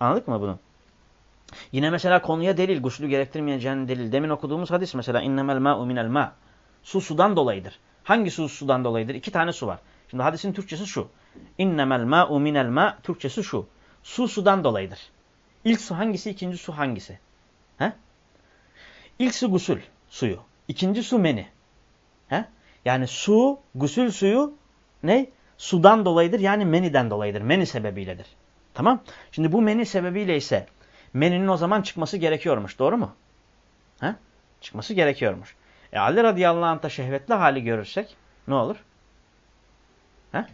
Anladık mı bunu? Yine mesela konuya delil, guslü gerektirmeyeceğinin delil. Demin okuduğumuz hadis mesela innemel ma'u minel ma. Su sudan dolayıdır. Hangi su sudan dolayıdır? İki tane su var. Şimdi hadisin Türkçesi şu. İnnemel ma'u minel ma. Türkçesi şu. Su sudan dolayıdır. İlk su hangisi, ikinci su hangisi? He? İlk su gusül suyu. İkinci su meni. He? Yani su, gusül suyu ne? Sudan dolayıdır yani meniden dolayıdır. Meni sebebiyledir. Tamam? Şimdi bu meni sebebiyle ise meninin o zaman çıkması gerekiyormuş. Doğru mu? He? Çıkması gerekiyormuş. E Ali radıyallahu anh'ta şehvetli hali görürsek ne olur? He?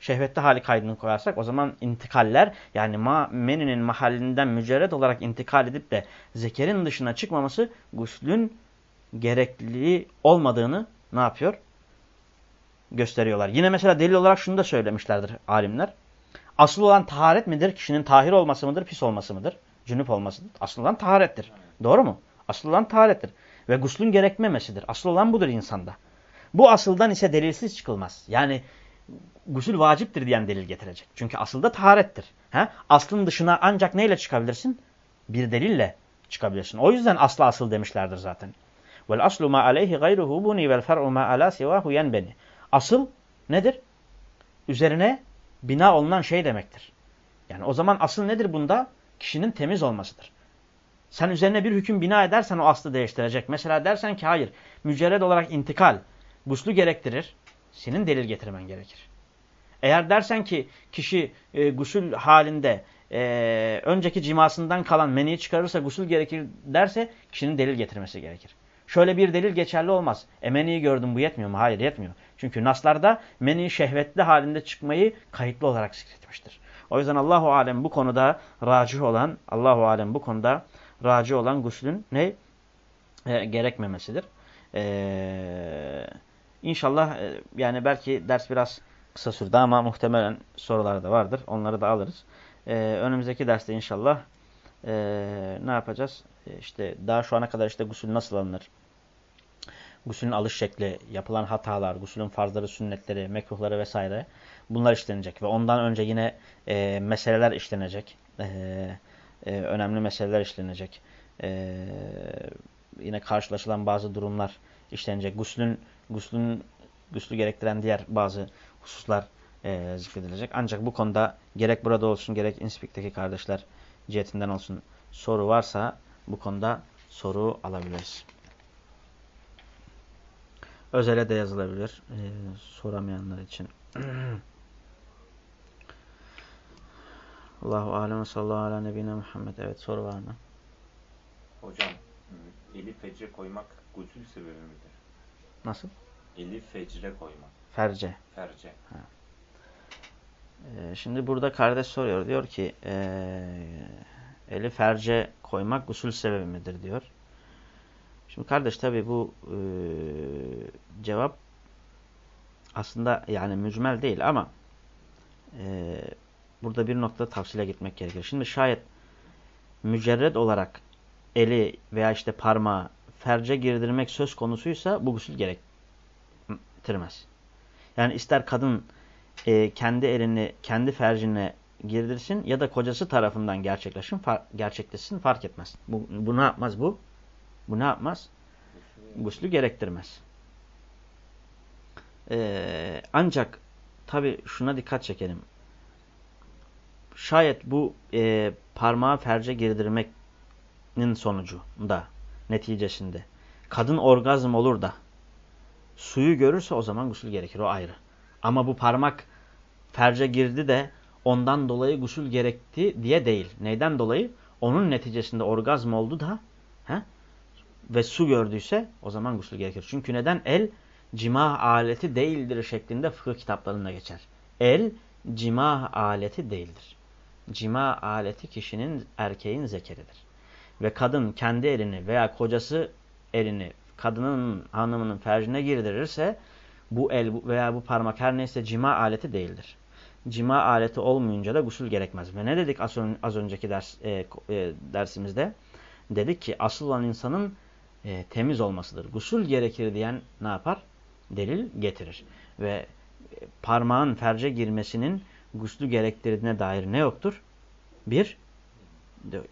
Şehvetli hali kaydını koyarsak o zaman intikaller yani ma, meninin mahallinden mücerred olarak intikal edip de zekerin dışına çıkmaması guslün gerekli olmadığını ne yapıyor? Gösteriyorlar. Yine mesela delil olarak şunu da söylemişlerdir alimler. Asıl olan taharet midir? Kişinin tahir olması mıdır? Pis olması mıdır? Cünüp olmasıdır. Asıl olan taharettir. Doğru mu? Asıl olan taharettir. Ve guslün gerekmemesidir. Asıl olan budur insanda. Bu asıldan ise delilsiz çıkılmaz. Yani gusül vaciptir diyen delil getirecek. Çünkü asılda taharettir. He? Aslın dışına ancak neyle çıkabilirsin? Bir delille çıkabilirsin. O yüzden asla asıl demişlerdir zaten. Vel aslu ma aleyhi gayruhu buni vel fer'u ma ala sivahu yenbeni. Asıl nedir? Üzerine bina olunan şey demektir. Yani o zaman asıl nedir bunda? Kişinin temiz olmasıdır. Sen üzerine bir hüküm bina edersen o aslı değiştirecek. Mesela dersen ki hayır, mücerred olarak intikal, guslu gerektirir. Senin delil getirmen gerekir. Eğer dersen ki kişi e, gusül halinde e, önceki cimasından kalan meniyi çıkarırsa gusül gerekir derse kişinin delil getirmesi gerekir. Şöyle bir delil geçerli olmaz. E meniyi gördüm bu yetmiyor mu? Hayır yetmiyor. Çünkü naslarda meni şehvetli halinde çıkmayı kayıtlı olarak zikretmiştir. O yüzden Allahu alem bu konuda racih olan Allahu alem bu konuda racih olan guslün ne e, gerekmemesidir. Ee, inşallah e, yani belki ders biraz kısa sürdü ama muhtemelen sorular da vardır. Onları da alırız. Ee, önümüzdeki derste inşallah e, ne yapacağız? E, işte daha şu ana kadar işte gusül nasıl alınır? Gusülün alış şekli, yapılan hatalar, gusülün farzları, sünnetleri, mekruhları vesaire bunlar işlenecek. Ve ondan önce yine e, meseleler işlenecek. E, e, önemli meseleler işlenecek. E, yine karşılaşılan bazı durumlar işlenecek. Guslün, guslün, guslü gerektiren diğer bazı hususlar e, zikredilecek. Ancak bu konuda gerek burada olsun gerek Inspik'teki kardeşler cihetinden olsun soru varsa bu konuda soru alabiliriz. Özele de yazılabilir. E, soramayanlar için. [CLEARS THROAT] Allahu alem sallallahu ala nebine Muhammed. Evet soru var mı?
Hocam eli fecre koymak gusül sebebi midir?
Nasıl?
Eli fecre koymak.
Ferce.
Ferce.
Ee, şimdi burada kardeş soruyor. Diyor ki ee, eli ferce koymak gusül sebebi midir diyor. Şimdi kardeş tabi bu e, cevap aslında yani mücmel değil ama e, burada bir noktada tavsile gitmek gerekir. Şimdi şayet mücerred olarak eli veya işte parmağı ferce girdirmek söz konusuysa bu gusül gerektirmez. Yani ister kadın e, kendi elini kendi fercine girdirsin ya da kocası tarafından gerçekleşsin, far, gerçekleşsin fark etmez. Bu, bu ne yapmaz bu? Bu ne yapmaz? Guslü gerektirmez. Ee, ancak tabi şuna dikkat çekelim. Şayet bu e, parmağı ferce girdirmenin sonucunda, neticesinde kadın orgazm olur da suyu görürse o zaman gusül gerekir. O ayrı. Ama bu parmak ferce girdi de ondan dolayı gusül gerekti diye değil. Neyden dolayı? Onun neticesinde orgazm oldu da he? ve su gördüyse o zaman gusül gerekir. Çünkü neden? El cima aleti değildir şeklinde fıkıh kitaplarında geçer. El cima aleti değildir. Cima aleti kişinin erkeğin zekeridir. Ve kadın kendi elini veya kocası elini kadının hanımının fercine girdirirse bu el veya bu parmak her neyse cima aleti değildir. Cima aleti olmayınca da gusül gerekmez. Ve ne dedik az, ön, az önceki ders, e, e, dersimizde? Dedik ki asıl olan insanın e, temiz olmasıdır. Gusül gerekir diyen ne yapar? Delil getirir. Ve e, parmağın ferce girmesinin guslü gerektirdiğine dair ne yoktur? Bir.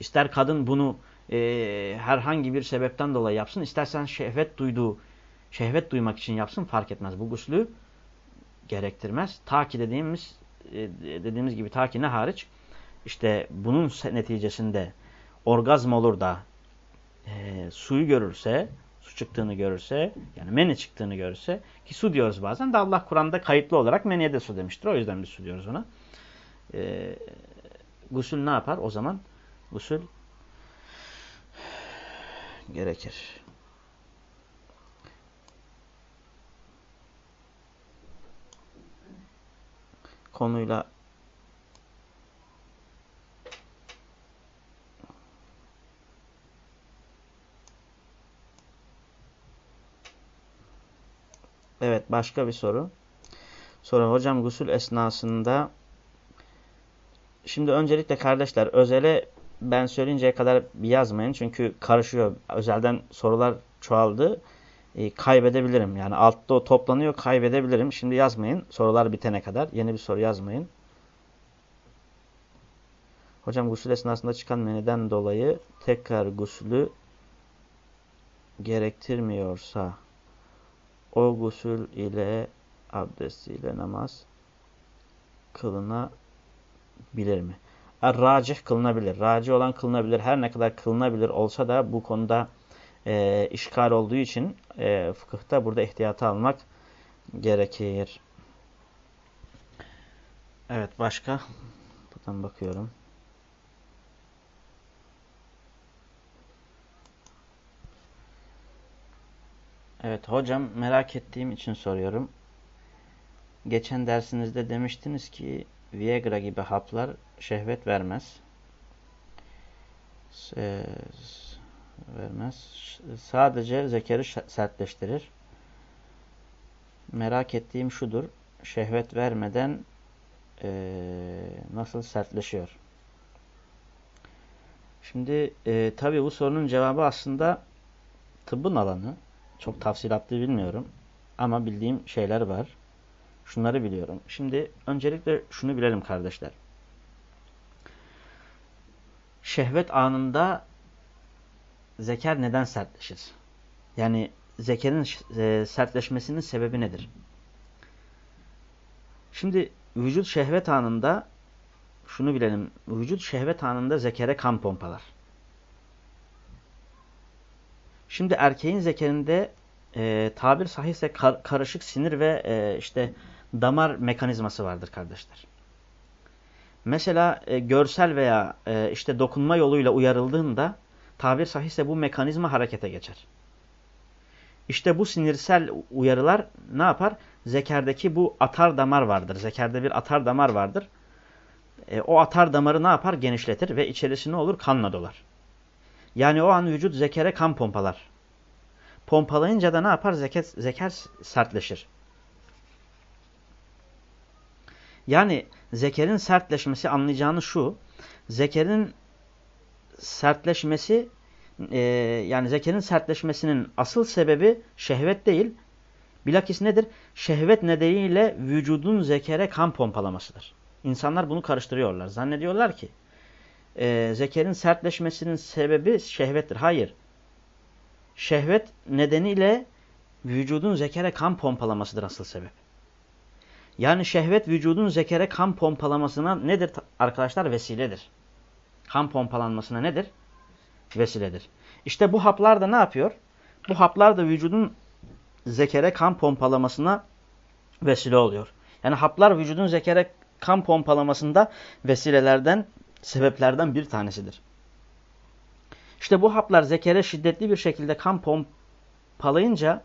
İster kadın bunu e, herhangi bir sebepten dolayı yapsın, istersen şehvet duyduğu, şehvet duymak için yapsın fark etmez. Bu guslü gerektirmez. Ta ki dediğimiz e, dediğimiz gibi ta ki ne hariç işte bunun neticesinde orgazm olur da e, suyu görürse, su çıktığını görürse, yani meni çıktığını görürse ki su diyoruz bazen de Allah Kur'an'da kayıtlı olarak meniye de su demiştir. O yüzden biz su diyoruz ona. E, gusül ne yapar? O zaman gusül gerekir. Konuyla Evet başka bir soru. Sonra hocam gusül esnasında şimdi öncelikle kardeşler özele ben söyleyinceye kadar yazmayın. Çünkü karışıyor. Özelden sorular çoğaldı. E, kaybedebilirim. Yani altta o toplanıyor kaybedebilirim. Şimdi yazmayın. Sorular bitene kadar. Yeni bir soru yazmayın. Hocam gusül esnasında çıkan meniden dolayı tekrar guslü gerektirmiyorsa o gusül ile abdestiyle namaz kılınabilir mi? Er, racih kılınabilir. Raci olan kılınabilir. Her ne kadar kılınabilir olsa da bu konuda e, işgal olduğu için e, fıkıhta burada ihtiyatı almak gerekir. Evet başka? Buradan bakıyorum. Evet hocam merak ettiğim için soruyorum. Geçen dersinizde demiştiniz ki Viagra gibi haplar şehvet vermez. E, vermez. Sadece zekeri sertleştirir. Merak ettiğim şudur. Şehvet vermeden e, nasıl sertleşiyor? Şimdi e, tabi bu sorunun cevabı aslında tıbbın alanı. Çok tafsilatlı bilmiyorum. Ama bildiğim şeyler var. Şunları biliyorum. Şimdi öncelikle şunu bilelim kardeşler. Şehvet anında zeker neden sertleşir? Yani zekerin e, sertleşmesinin sebebi nedir? Şimdi vücut şehvet anında şunu bilelim. Vücut şehvet anında zekere kan pompalar. Şimdi erkeğin zekerinde e, tabir sahihse kar, karışık sinir ve e, işte damar mekanizması vardır kardeşler. Mesela e, görsel veya e, işte dokunma yoluyla uyarıldığında tabir sahihse bu mekanizma harekete geçer. İşte bu sinirsel uyarılar ne yapar? Zekerdeki bu atar damar vardır. Zekerde bir atar damar vardır. E, o atar damarı ne yapar? Genişletir ve içerisi ne olur? Kanla dolar. Yani o an vücut zekere kan pompalar. Pompalayınca da ne yapar? Zeker, zeker sertleşir. Yani zekerin sertleşmesi anlayacağınız şu. Zekerin sertleşmesi e, yani zekerin sertleşmesinin asıl sebebi şehvet değil. Bilakis nedir? Şehvet nedeniyle vücudun zekere kan pompalamasıdır. İnsanlar bunu karıştırıyorlar. Zannediyorlar ki e, zekerin sertleşmesinin sebebi şehvettir. Hayır. Şehvet nedeniyle vücudun zekere kan pompalamasıdır asıl sebep. Yani şehvet vücudun zekere kan pompalamasına nedir arkadaşlar? Vesiledir. Kan pompalanmasına nedir? Vesiledir. İşte bu haplar da ne yapıyor? Bu haplar da vücudun zekere kan pompalamasına vesile oluyor. Yani haplar vücudun zekere kan pompalamasında vesilelerden, sebeplerden bir tanesidir. İşte bu haplar zekere şiddetli bir şekilde kan pompalayınca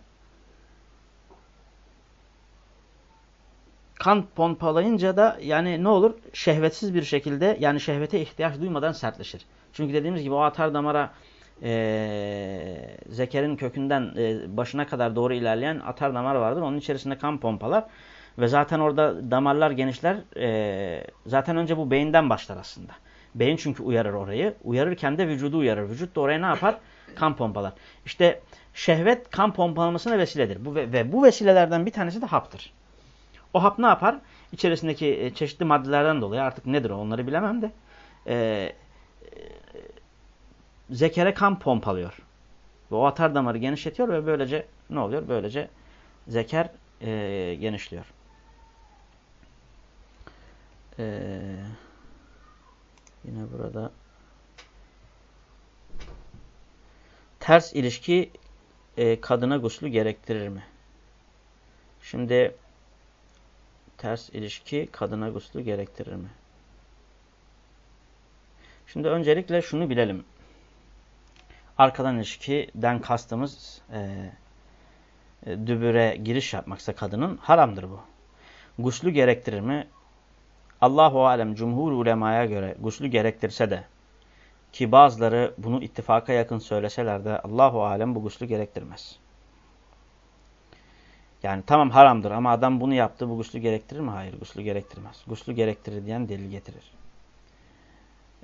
kan pompalayınca da yani ne olur? Şehvetsiz bir şekilde yani şehvete ihtiyaç duymadan sertleşir. Çünkü dediğimiz gibi o atar damara e, zekerin kökünden e, başına kadar doğru ilerleyen atar damar vardır. Onun içerisinde kan pompalar. Ve zaten orada damarlar genişler. E, zaten önce bu beyinden başlar aslında. Beyin çünkü uyarır orayı. Uyarırken de vücudu uyarır. Vücut da oraya ne yapar? Kan pompalar. İşte şehvet kan pompalamasına vesiledir. Bu ve, ve bu vesilelerden bir tanesi de haptır. O hap ne yapar? İçerisindeki e, çeşitli maddelerden dolayı artık nedir o onları bilemem de. E, zekere kan pompalıyor. Ve o atar damarı genişletiyor ve böylece ne oluyor? Böylece zeker e, genişliyor. E, yine burada ters ilişki e, kadına guslü gerektirir mi? Şimdi ters ilişki kadına guslü gerektirir mi? Şimdi öncelikle şunu bilelim. Arkadan ilişkiden kastımız e, e, dübüre giriş yapmaksa kadının haramdır bu. Guslü gerektirir mi? Allahu alem cumhur ulemaya göre guslü gerektirse de ki bazıları bunu ittifaka yakın söyleseler de Allahu alem bu guslü gerektirmez. Yani tamam haramdır ama adam bunu yaptı bu guslü gerektirir mi? Hayır guslü gerektirmez. Guslü gerektirir diyen delil getirir.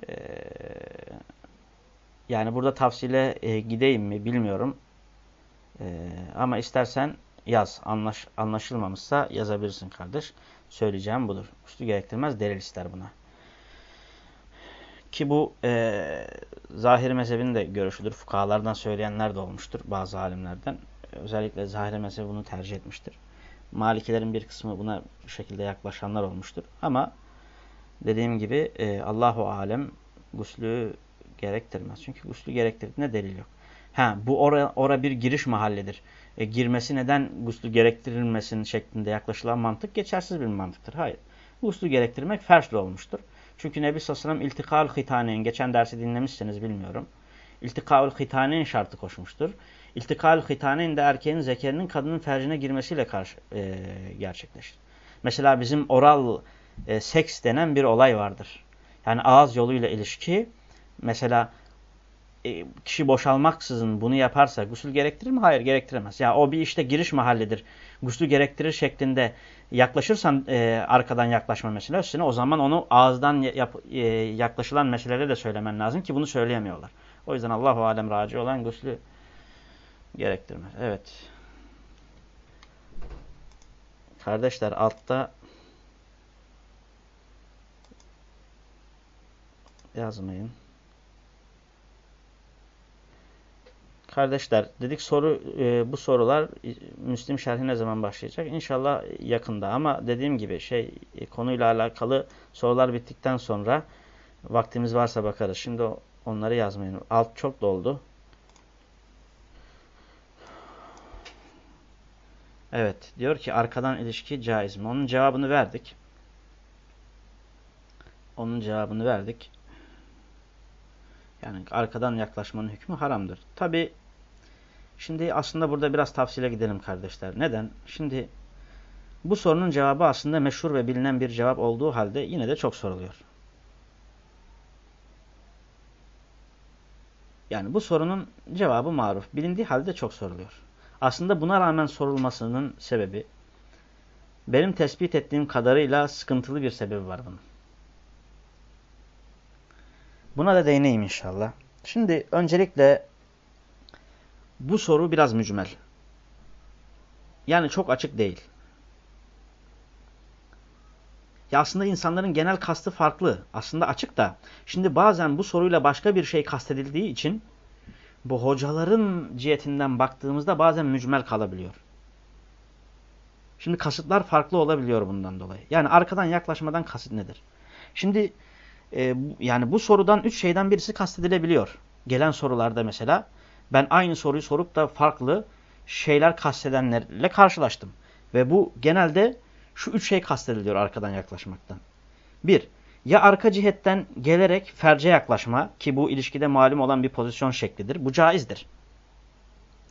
Ee, yani burada tavsile e, gideyim mi bilmiyorum. Ee, ama istersen yaz. Anlaş, anlaşılmamışsa yazabilirsin kardeş. Söyleyeceğim budur. Guslü gerektirmez delil ister buna. Ki bu e, zahir mezhebinin de görüşüdür. Fukahalardan söyleyenler de olmuştur bazı alimlerden. Özellikle zahir mezhebi bunu tercih etmiştir. Malikilerin bir kısmı buna bu şekilde yaklaşanlar olmuştur. Ama dediğim gibi e, Allahu alem guslü gerektirmez. Çünkü guslü gerektirdiğine delil yok. Ha bu ora, ora bir giriş mahalledir. E, girmesi neden guslü gerektirilmesin şeklinde yaklaşılan mantık geçersiz bir mantıktır. Hayır. Guslü gerektirmek ferşli olmuştur. Çünkü Nebi Sellem iltikal hitaneyn geçen dersi dinlemişseniz bilmiyorum. İltikal hitaneyn şartı koşmuştur. İltikal hitaneyn de erkeğin zekerinin kadının fercine girmesiyle karşı, e, gerçekleşir. Mesela bizim oral e, seks denen bir olay vardır. Yani ağız yoluyla ilişki mesela e, kişi boşalmaksızın bunu yaparsa gusül gerektirir mi? Hayır gerektiremez. Ya o bir işte giriş mahallidir. Gusül gerektirir şeklinde yaklaşırsan e, arkadan yaklaşma meselesine o zaman onu ağızdan yap, e, yaklaşılan meselelere de söylemen lazım ki bunu söyleyemiyorlar. O yüzden Allahu alem raci olan guslü gerektirmez. Evet. Kardeşler altta yazmayın. Kardeşler dedik soru e, bu sorular Müslim şerhi ne zaman başlayacak? İnşallah yakında ama dediğim gibi şey e, konuyla alakalı sorular bittikten sonra vaktimiz varsa bakarız. Şimdi onları yazmayın. Alt çok doldu. Evet diyor ki arkadan ilişki caiz mi? Onun cevabını verdik. Onun cevabını verdik. Yani arkadan yaklaşmanın hükmü haramdır. Tabi Şimdi aslında burada biraz tavsiyle gidelim kardeşler. Neden? Şimdi bu sorunun cevabı aslında meşhur ve bilinen bir cevap olduğu halde yine de çok soruluyor. Yani bu sorunun cevabı maruf. Bilindiği halde çok soruluyor. Aslında buna rağmen sorulmasının sebebi benim tespit ettiğim kadarıyla sıkıntılı bir sebebi var bunun. Buna da değineyim inşallah. Şimdi öncelikle bu soru biraz mücmel. Yani çok açık değil. Ya aslında insanların genel kastı farklı. Aslında açık da. Şimdi bazen bu soruyla başka bir şey kastedildiği için bu hocaların cihetinden baktığımızda bazen mücmel kalabiliyor. Şimdi kasıtlar farklı olabiliyor bundan dolayı. Yani arkadan yaklaşmadan kasıt nedir? Şimdi e, yani bu sorudan üç şeyden birisi kastedilebiliyor. Gelen sorularda mesela ben aynı soruyu sorup da farklı şeyler kastedenlerle karşılaştım. Ve bu genelde şu üç şey kastediliyor arkadan yaklaşmaktan. Bir, ya arka cihetten gelerek ferce yaklaşma ki bu ilişkide malum olan bir pozisyon şeklidir. Bu caizdir.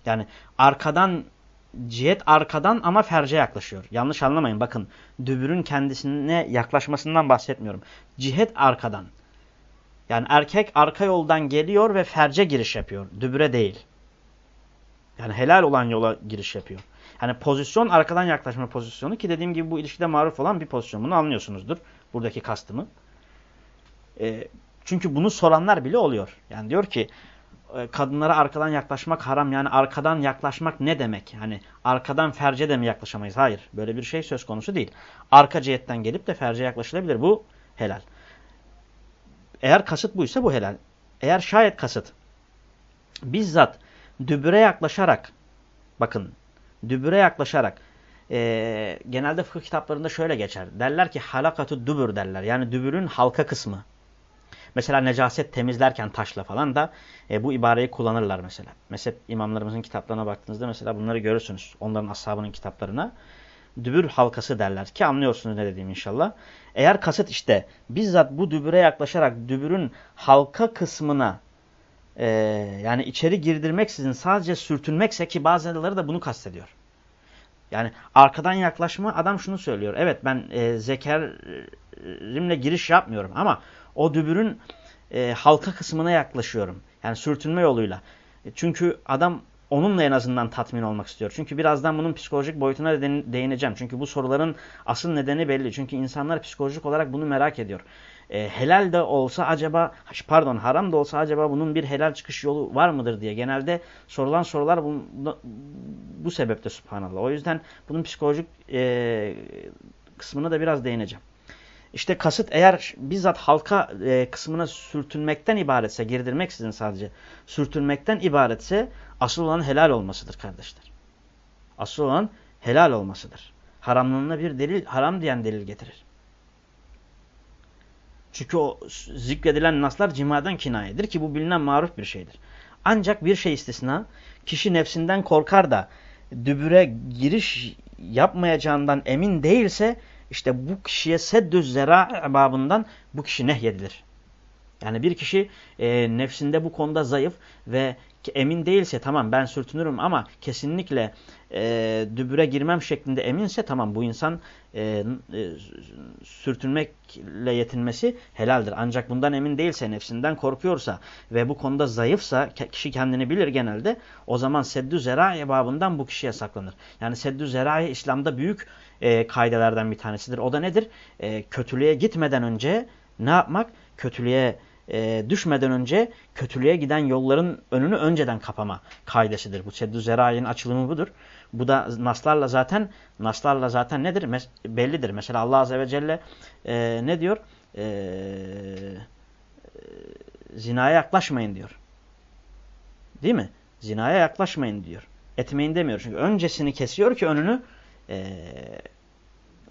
Yani arkadan, cihet arkadan ama ferce yaklaşıyor. Yanlış anlamayın bakın dübürün kendisine yaklaşmasından bahsetmiyorum. Cihet arkadan. Yani erkek arka yoldan geliyor ve ferce giriş yapıyor. Dübüre değil. Yani helal olan yola giriş yapıyor. Yani pozisyon arkadan yaklaşma pozisyonu ki dediğim gibi bu ilişkide maruf olan bir pozisyon. Bunu anlıyorsunuzdur buradaki kastımı. E, çünkü bunu soranlar bile oluyor. Yani diyor ki e, kadınlara arkadan yaklaşmak haram. Yani arkadan yaklaşmak ne demek? Yani arkadan ferce de mi yaklaşamayız? Hayır. Böyle bir şey söz konusu değil. Arka cihetten gelip de ferce yaklaşılabilir. Bu helal. Eğer kasıt buysa bu helal. Eğer şayet kasıt bizzat dübüre yaklaşarak bakın dübüre yaklaşarak e, genelde fıkıh kitaplarında şöyle geçer. Derler ki halakatu dübür derler. Yani dübürün halka kısmı. Mesela necaset temizlerken taşla falan da e, bu ibareyi kullanırlar mesela. Mesela imamlarımızın kitaplarına baktığınızda mesela bunları görürsünüz. Onların ashabının kitaplarına. Dübür halkası derler ki anlıyorsunuz ne dediğimi inşallah. Eğer kasıt işte bizzat bu dübüre yaklaşarak dübürün halka kısmına e, yani içeri girdirmeksizin sadece sürtünmekse ki bazıları da bunu kastediyor. Yani arkadan yaklaşma adam şunu söylüyor. Evet ben e, zekerimle giriş yapmıyorum ama o dübürün e, halka kısmına yaklaşıyorum. Yani sürtünme yoluyla. E, çünkü adam onunla en azından tatmin olmak istiyor. Çünkü birazdan bunun psikolojik boyutuna değineceğim. Çünkü bu soruların asıl nedeni belli. Çünkü insanlar psikolojik olarak bunu merak ediyor. E, helal de olsa acaba, pardon haram da olsa acaba bunun bir helal çıkış yolu var mıdır diye. Genelde sorulan sorular bu, bu sebeple subhanallah. O yüzden bunun psikolojik e, kısmına da biraz değineceğim. İşte kasıt eğer bizzat halka e, kısmına sürtünmekten ibaretse, girdirmeksizin sadece sürtünmekten ibaretse asıl olan helal olmasıdır kardeşler. Asıl olan helal olmasıdır. Haramlığına bir delil, haram diyen delil getirir. Çünkü o zikredilen naslar cimadan kinayedir ki bu bilinen maruf bir şeydir. Ancak bir şey istisna, kişi nefsinden korkar da dübüre giriş yapmayacağından emin değilse işte bu kişiye seddü zera babından bu kişi nehyedilir. Yani bir kişi e, nefsinde bu konuda zayıf ve emin değilse tamam ben sürtünürüm ama kesinlikle e, dübüre girmem şeklinde eminse tamam bu insan e, e, sürtünmekle yetinmesi helaldir. Ancak bundan emin değilse nefsinden korkuyorsa ve bu konuda zayıfsa kişi kendini bilir genelde o zaman seddü zera'i babından bu kişiye saklanır. Yani seddü zera'i İslam'da büyük e, kaidelerden bir tanesidir. O da nedir? E, kötülüğe gitmeden önce ne yapmak? Kötülüğe e, düşmeden önce kötülüğe giden yolların önünü önceden kapama kaidesidir. Bu seddü zera'in açılımı budur. Bu da naslarla zaten naslarla zaten nedir? Mes bellidir. Mesela Allah Azze ve Celle e, ne diyor? E, zinaya yaklaşmayın diyor. Değil mi? Zinaya yaklaşmayın diyor. Etmeyin demiyor. Çünkü öncesini kesiyor ki önünü e,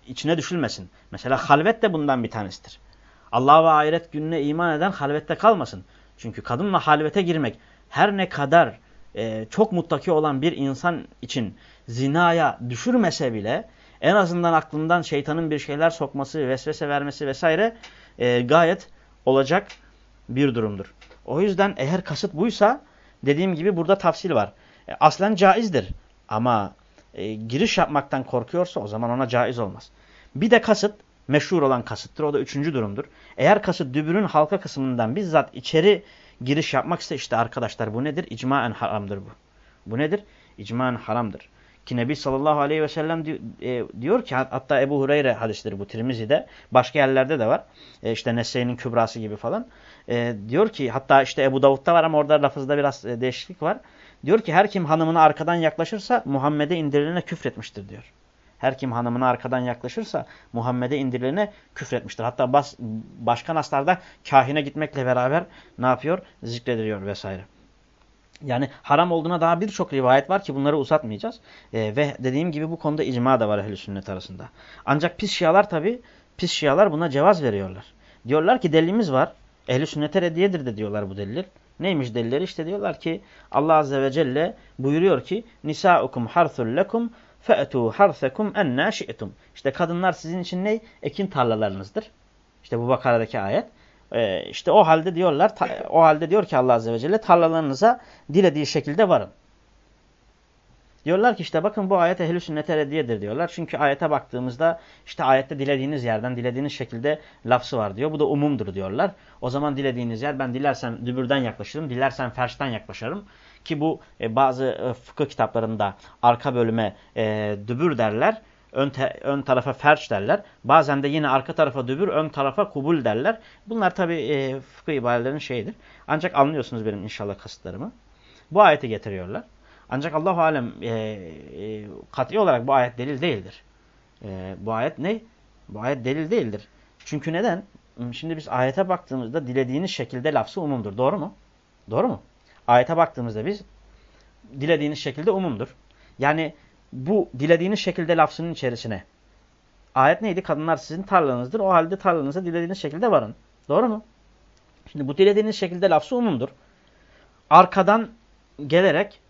içine düşülmesin. Mesela halvet de bundan bir tanesidir. Allah ve ahiret gününe iman eden halvette kalmasın. Çünkü kadınla halvete girmek her ne kadar e, çok muttaki olan bir insan için zinaya düşürmese bile en azından aklından şeytanın bir şeyler sokması, vesvese vermesi vesaire e, gayet olacak bir durumdur. O yüzden eğer kasıt buysa dediğim gibi burada tafsil var. E, aslen caizdir ama e, giriş yapmaktan korkuyorsa o zaman ona caiz olmaz. Bir de kasıt meşhur olan kasıttır. O da üçüncü durumdur. Eğer kasıt dübürün halka kısmından bizzat içeri giriş yapmak ise işte arkadaşlar bu nedir? İcmaen haramdır bu. Bu nedir? İcmaen haramdır. Ki Nebi sallallahu aleyhi ve sellem e, diyor ki hatta Ebu Hureyre hadisleri bu Tirmizi'de başka yerlerde de var. E, işte Nesse'nin kübrası gibi falan. E, diyor ki hatta işte Ebu Davud'da var ama orada lafızda biraz e, değişiklik var. Diyor ki her kim hanımına arkadan yaklaşırsa Muhammed'e indirilene küfretmiştir diyor. Her kim hanımına arkadan yaklaşırsa Muhammed'e indirilene küfretmiştir. Hatta bas, başka naslarda kahine gitmekle beraber ne yapıyor? Zikrediliyor vesaire. Yani haram olduğuna daha birçok rivayet var ki bunları uzatmayacağız. Ee, ve dediğim gibi bu konuda icma da var ehl sünnet arasında. Ancak pis şialar tabi pis şialar buna cevaz veriyorlar. Diyorlar ki delilimiz var. Ehl-i sünnete reddiyedir de diyorlar bu deliller. Neymiş delilleri? İşte diyorlar ki Allah Azze ve Celle buyuruyor ki Nisa'ukum harthul lekum fe'tu harsekum ennâ şi'tum. İşte kadınlar sizin için ne? Ekin tarlalarınızdır. İşte bu Bakara'daki ayet. Ee, işte o halde diyorlar, o halde diyor ki Allah Azze ve Celle tarlalarınıza dilediği şekilde varın. Diyorlar ki işte bakın bu ayet ehl-i sünnete reddiyedir diyorlar. Çünkü ayete baktığımızda işte ayette dilediğiniz yerden dilediğiniz şekilde lafzı var diyor. Bu da umumdur diyorlar. O zaman dilediğiniz yer ben dilersem dübürden yaklaşırım, dilersem ferşten yaklaşırım. Ki bu e, bazı e, fıkıh kitaplarında arka bölüme e, dübür derler. Ön, te, ön tarafa ferç derler. Bazen de yine arka tarafa dübür, ön tarafa kubul derler. Bunlar tabi e, fıkıh ibarelerinin şeyidir. Ancak anlıyorsunuz benim inşallah kasıtlarımı. Bu ayeti getiriyorlar. Ancak Allah alem e, e, kat'i olarak bu ayet delil değildir. E, bu ayet ne? Bu ayet delil değildir. Çünkü neden? Şimdi biz ayete baktığımızda dilediğiniz şekilde lafzı umumdur. Doğru mu? Doğru mu? Ayete baktığımızda biz dilediğiniz şekilde umumdur. Yani bu dilediğiniz şekilde lafzının içerisine ayet neydi? Kadınlar sizin tarlanızdır. O halde tarlanıza dilediğiniz şekilde varın. Doğru mu? Şimdi bu dilediğiniz şekilde lafzı umumdur. Arkadan gelerek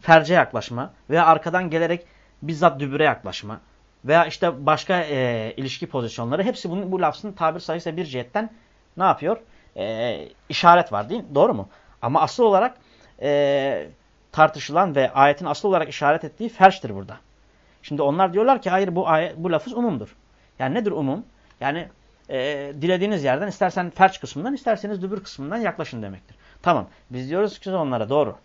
ferce yaklaşma veya arkadan gelerek bizzat dübüre yaklaşma veya işte başka e, ilişki pozisyonları hepsi bunun, bu lafzın tabir sayısı bir cihetten ne yapıyor? E, işaret var değil mi? Doğru mu? Ama asıl olarak e, tartışılan ve ayetin asıl olarak işaret ettiği ferçtir burada. Şimdi onlar diyorlar ki hayır bu ayet, bu lafız umumdur. Yani nedir umum? Yani e, dilediğiniz yerden istersen ferç kısmından isterseniz dübür kısmından yaklaşın demektir. Tamam biz diyoruz ki onlara doğru.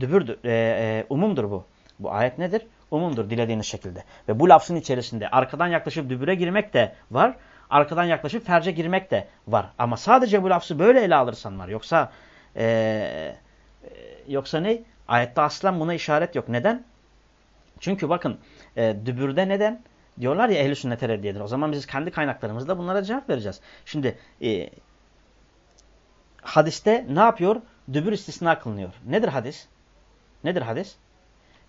Dübür e, e, umumdur bu. Bu ayet nedir? Umumdur dilediğiniz şekilde. Ve bu lafzın içerisinde arkadan yaklaşıp dübüre girmek de var. Arkadan yaklaşıp ferce girmek de var. Ama sadece bu lafzı böyle ele alırsan var. Yoksa e, e, yoksa ne? Ayette aslen buna işaret yok. Neden? Çünkü bakın e, dübürde neden? Diyorlar ya ehl-i sünnete reddiyedir. O zaman biz kendi kaynaklarımızda bunlara cevap vereceğiz. Şimdi e, hadiste ne yapıyor? Dübür istisna kılınıyor. Nedir hadis? Nedir hadis?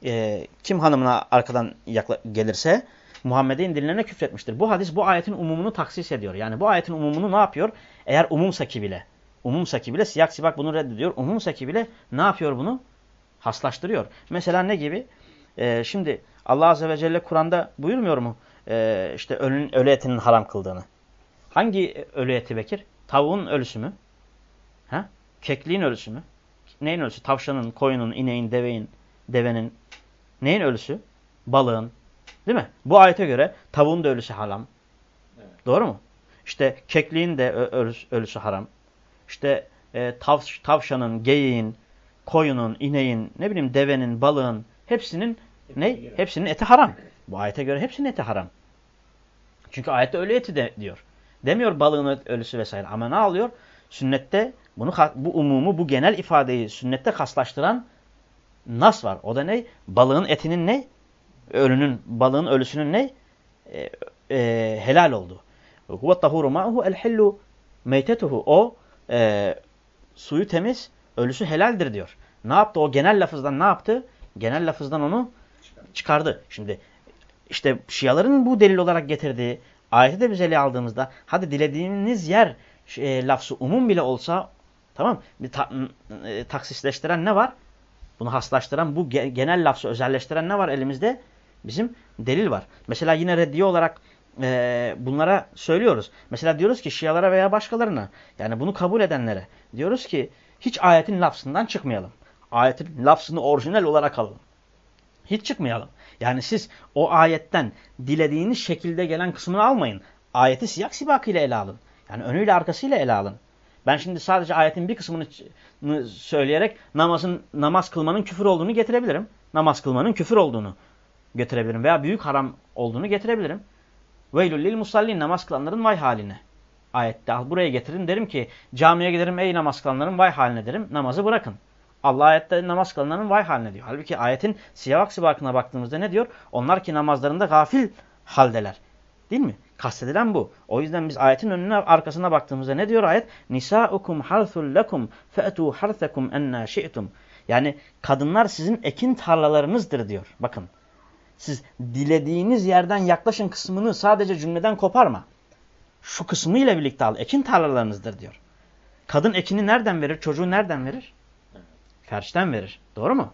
E, kim hanımına arkadan gelirse Muhammed'e indirilenine küfretmiştir. Bu hadis bu ayetin umumunu taksis ediyor. Yani bu ayetin umumunu ne yapıyor? Eğer umumsa ki bile, umumsa ki bile siyak sibak bunu reddediyor. Umumsa ki bile ne yapıyor bunu? Haslaştırıyor. Mesela ne gibi? Ee, şimdi Allah Azze ve Celle Kur'an'da buyurmuyor mu? Ee, işte ölünün, ölü etinin haram kıldığını. Hangi ölü eti Bekir? Tavuğun ölüsü mü? Ha? Kekliğin ölüsü mü? Neyin ölüsü? Tavşanın, koyunun, ineğin, deveyin, devenin. Neyin ölüsü? Balığın. Değil mi? Bu ayete göre tavuğun da ölüsü haram. Evet. Doğru mu? İşte kekliğin de ölüsü, ölüsü haram. İşte e, tav, tavşanın, geyiğin, koyunun, ineğin, ne bileyim devenin, balığın hepsinin ne? Hepsinin eti haram. Bu ayete göre hepsinin eti haram. Çünkü ayette ölü eti de diyor. Demiyor balığın ölüsü vesaire. Ama ne alıyor? Sünnette bunu bu umumu, bu genel ifadeyi sünnette kaslaştıran nas var. O da ne? Balığın etinin ne? Ölünün, balığın ölüsünün ne? E, e, helal oldu. Huve tahuru ma'hu el hillu meytetuhu. O e, suyu temiz, ölüsü helaldir diyor. Ne yaptı? O genel lafızdan ne yaptı? Genel lafızdan onu çıkardı. Şimdi işte Şiaların bu delil olarak getirdiği ayeti de biz ele aldığımızda hadi dilediğiniz yer e, lafzı umum bile olsa tamam bir ta, e, taksisleştiren ne var? Bunu haslaştıran bu genel lafzı özelleştiren ne var elimizde? Bizim delil var. Mesela yine reddiye olarak e, bunlara söylüyoruz. Mesela diyoruz ki Şialara veya başkalarına yani bunu kabul edenlere diyoruz ki hiç ayetin lafzından çıkmayalım. Ayetin lafzını orijinal olarak alalım. Hiç çıkmayalım. Yani siz o ayetten dilediğiniz şekilde gelen kısmını almayın. Ayeti siyak sibakıyla ele alın. Yani önüyle arkasıyla ele alın. Ben şimdi sadece ayetin bir kısmını söyleyerek namazın namaz kılmanın küfür olduğunu getirebilirim. Namaz kılmanın küfür olduğunu getirebilirim veya büyük haram olduğunu getirebilirim. Veylül lil musallin namaz kılanların vay haline. Ayette al buraya getirin derim ki camiye giderim ey namaz kılanların vay haline derim namazı bırakın. Allah ayette namaz kılanların vay haline diyor. Halbuki ayetin siyavak sibakına baktığımızda ne diyor? Onlar ki namazlarında gafil haldeler. Değil mi? Kastedilen bu. O yüzden biz ayetin önüne arkasına baktığımızda ne diyor ayet? Nisaukum harthul lekum fe'tu harthakum enna şi'tum. Yani kadınlar sizin ekin tarlalarınızdır diyor. Bakın. Siz dilediğiniz yerden yaklaşın kısmını sadece cümleden koparma. Şu kısmı ile birlikte al. Ekin tarlalarınızdır diyor. Kadın ekini nereden verir? Çocuğu nereden verir? Ferçten verir. Doğru mu?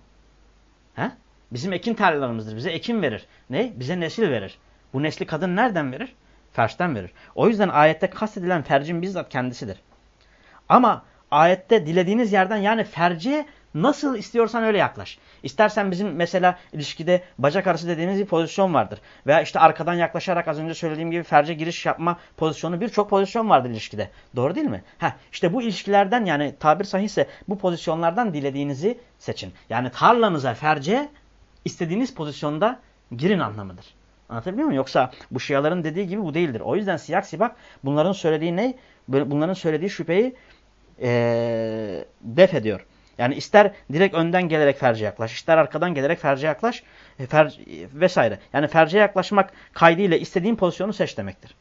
He? Bizim ekin tarlalarımızdır. Bize ekin verir. Ne? Bize nesil verir. Bu nesli kadın nereden verir? Ferçten verir. O yüzden ayette kastedilen fercin bizzat kendisidir. Ama ayette dilediğiniz yerden yani ferciye nasıl istiyorsan öyle yaklaş. İstersen bizim mesela ilişkide bacak arası dediğimiz bir pozisyon vardır. Veya işte arkadan yaklaşarak az önce söylediğim gibi ferce giriş yapma pozisyonu birçok pozisyon vardır ilişkide. Doğru değil mi? Heh, işte bu ilişkilerden yani tabir sahihse bu pozisyonlardan dilediğinizi seçin. Yani tarlanıza ferce istediğiniz pozisyonda girin anlamıdır. Anlatabiliyor muyum? Yoksa bu şiaların dediği gibi bu değildir. O yüzden siyak sibak bunların söylediği ne? Bunların söylediği şüpheyi ee, def ediyor. Yani ister direkt önden gelerek ferce yaklaş, ister arkadan gelerek ferce yaklaş e, fer, vesaire. Yani ferce yaklaşmak kaydıyla istediğin pozisyonu seç demektir.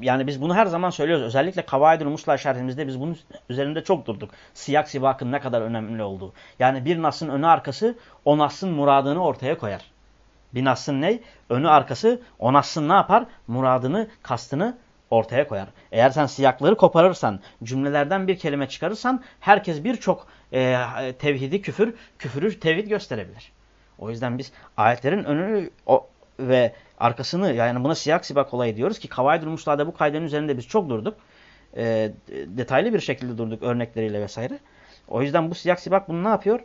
Yani biz bunu her zaman söylüyoruz. Özellikle Kavaidül Musla şerhimizde biz bunun üzerinde çok durduk. Siyak sibakın ne kadar önemli olduğu. Yani bir nasın önü arkası o nasın muradını ortaya koyar. Bir nasın ne? Önü arkası o nasın ne yapar? Muradını, kastını ortaya koyar. Eğer sen siyakları koparırsan, cümlelerden bir kelime çıkarırsan herkes birçok e, tevhidi küfür, küfürü tevhid gösterebilir. O yüzden biz ayetlerin önünü o, ve arkasını yani buna siyak sibak olayı diyoruz ki Kavaydül Musla'da bu kaydenin üzerinde biz çok durduk. E, detaylı bir şekilde durduk örnekleriyle vesaire. O yüzden bu siyak sibak bunu ne yapıyor?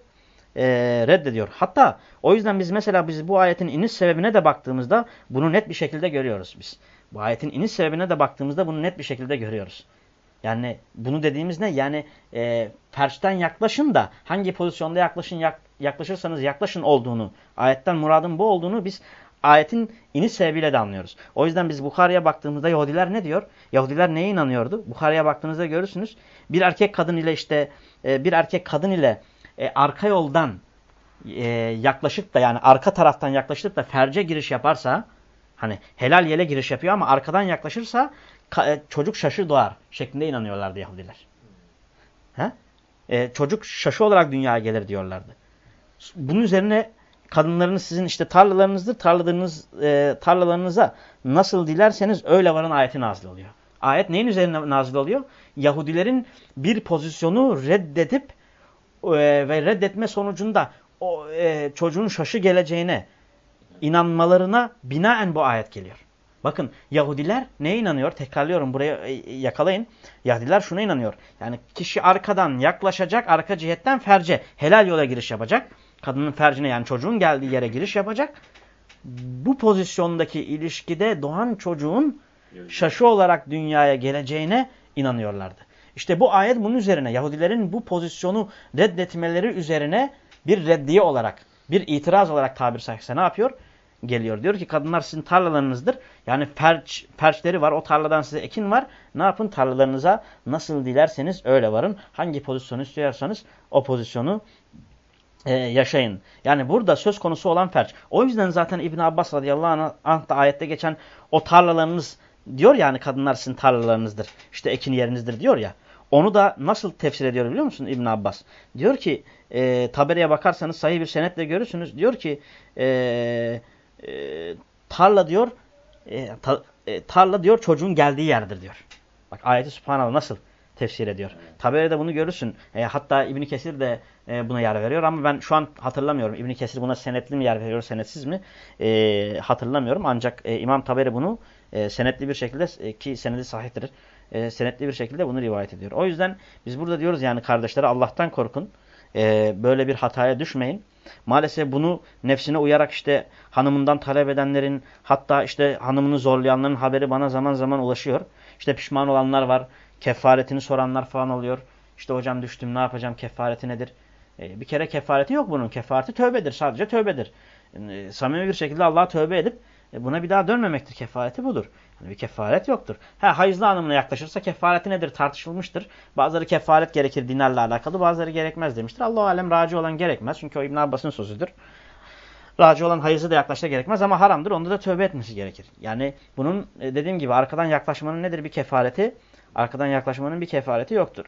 E, reddediyor. Hatta o yüzden biz mesela biz bu ayetin iniş sebebine de baktığımızda bunu net bir şekilde görüyoruz biz. Bu ayetin iniş sebebine de baktığımızda bunu net bir şekilde görüyoruz. Yani bunu dediğimiz ne? Yani e, ferçten yaklaşın da hangi pozisyonda yaklaşın yak, yaklaşırsanız yaklaşın olduğunu, ayetten muradın bu olduğunu biz ayetin iniş sebebiyle de anlıyoruz. O yüzden biz Bukhari'ye baktığımızda Yahudiler ne diyor? Yahudiler neye inanıyordu? Bukhari'ye baktığınızda görürsünüz. Bir erkek kadın ile işte e, bir erkek kadın ile e, arka yoldan e, yaklaşıp da yani arka taraftan yaklaşıp da ferce giriş yaparsa hani helal yele giriş yapıyor ama arkadan yaklaşırsa e, çocuk şaşı doğar şeklinde inanıyorlardı Yahudiler. He? E, çocuk şaşı olarak dünyaya gelir diyorlardı. Bunun üzerine kadınlarınız sizin işte tarlalarınızdır. Tarlalarınız, e, tarlalarınıza nasıl dilerseniz öyle varın ayeti nazil oluyor. Ayet neyin üzerine nazil oluyor? Yahudilerin bir pozisyonu reddedip e, ve reddetme sonucunda o e, çocuğun şaşı geleceğine inanmalarına binaen bu ayet geliyor. Bakın Yahudiler neye inanıyor? Tekrarlıyorum buraya e, yakalayın. Yahudiler şuna inanıyor. Yani kişi arkadan yaklaşacak, arka cihetten ferce, helal yola giriş yapacak. Kadının fercine yani çocuğun geldiği yere giriş yapacak. Bu pozisyondaki ilişkide doğan çocuğun şaşı olarak dünyaya geleceğine inanıyorlardı. İşte bu ayet bunun üzerine Yahudilerin bu pozisyonu reddetmeleri üzerine bir reddiye olarak, bir itiraz olarak tabir sahihse ne yapıyor? Geliyor. Diyor ki kadınlar sizin tarlalarınızdır. Yani perç, perçleri var. O tarladan size ekin var. Ne yapın? Tarlalarınıza nasıl dilerseniz öyle varın. Hangi pozisyonu istiyorsanız o pozisyonu e, yaşayın. Yani burada söz konusu olan ferç. O yüzden zaten İbn Abbas radıyallahu anh da ayette geçen o tarlalarınız diyor yani kadınlar sizin tarlalarınızdır. İşte ekin yerinizdir diyor ya. Onu da nasıl tefsir ediyor biliyor musun İbn Abbas? Diyor ki e, taberiye bakarsanız sahih bir senetle görürsünüz. Diyor ki e, e, tarla diyor e, ta, e, tarla diyor çocuğun geldiği yerdir diyor. Bak ayeti subhanallah nasıl tefsir ediyor. Evet. Taberi'de bunu görürsün. E, hatta İbn Kesir de e, buna yer veriyor ama ben şu an hatırlamıyorum. İbn Kesir buna senetli mi yer veriyor, senetsiz mi? E, hatırlamıyorum. Ancak e, İmam Taberi bunu e, senetli bir şekilde e, ki senedi sahihtir. E, senetli bir şekilde bunu rivayet ediyor. O yüzden biz burada diyoruz yani kardeşlere Allah'tan korkun. E, böyle bir hataya düşmeyin. Maalesef bunu nefsine uyarak işte hanımından talep edenlerin hatta işte hanımını zorlayanların haberi bana zaman zaman ulaşıyor. İşte pişman olanlar var. Kefaretini soranlar falan oluyor. İşte hocam düştüm ne yapacağım kefareti nedir? E, bir kere kefareti yok bunun. Kefareti tövbedir. Sadece tövbedir. E, samimi bir şekilde Allah'a tövbe edip e, buna bir daha dönmemektir. Kefareti budur. Yani bir kefaret yoktur. Ha, hayızlı hanımına yaklaşırsa kefareti nedir tartışılmıştır. Bazıları kefaret gerekir dinarla alakalı bazıları gerekmez demiştir. Allah alem raci olan gerekmez. Çünkü o İbn Abbas'ın sözüdür. Raci olan hayızlı da yaklaşta gerekmez ama haramdır. Onda da tövbe etmesi gerekir. Yani bunun e, dediğim gibi arkadan yaklaşmanın nedir bir kefareti? Arkadan yaklaşmanın bir kefareti yoktur.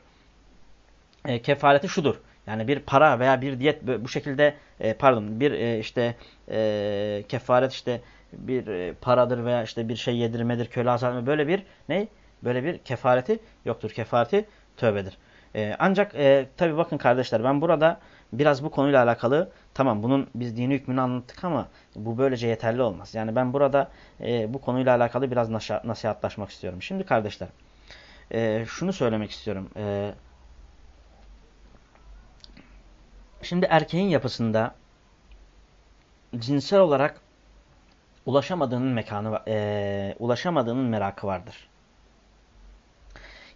E, kefareti şudur. Yani bir para veya bir diyet bu şekilde e, pardon bir e, işte e, kefaret işte bir e, paradır veya işte bir şey yedirmedir, köle azaltma böyle bir ne? Böyle bir kefareti yoktur. Kefareti tövbedir. E, ancak e, tabi bakın kardeşler ben burada biraz bu konuyla alakalı tamam bunun biz dini hükmünü anlattık ama bu böylece yeterli olmaz. Yani ben burada e, bu konuyla alakalı biraz nasihatlaşmak istiyorum. Şimdi kardeşler e, şunu söylemek istiyorum. E, şimdi erkeğin yapısında cinsel olarak ulaşamadığının mekanı, e, ulaşamadığının merakı vardır.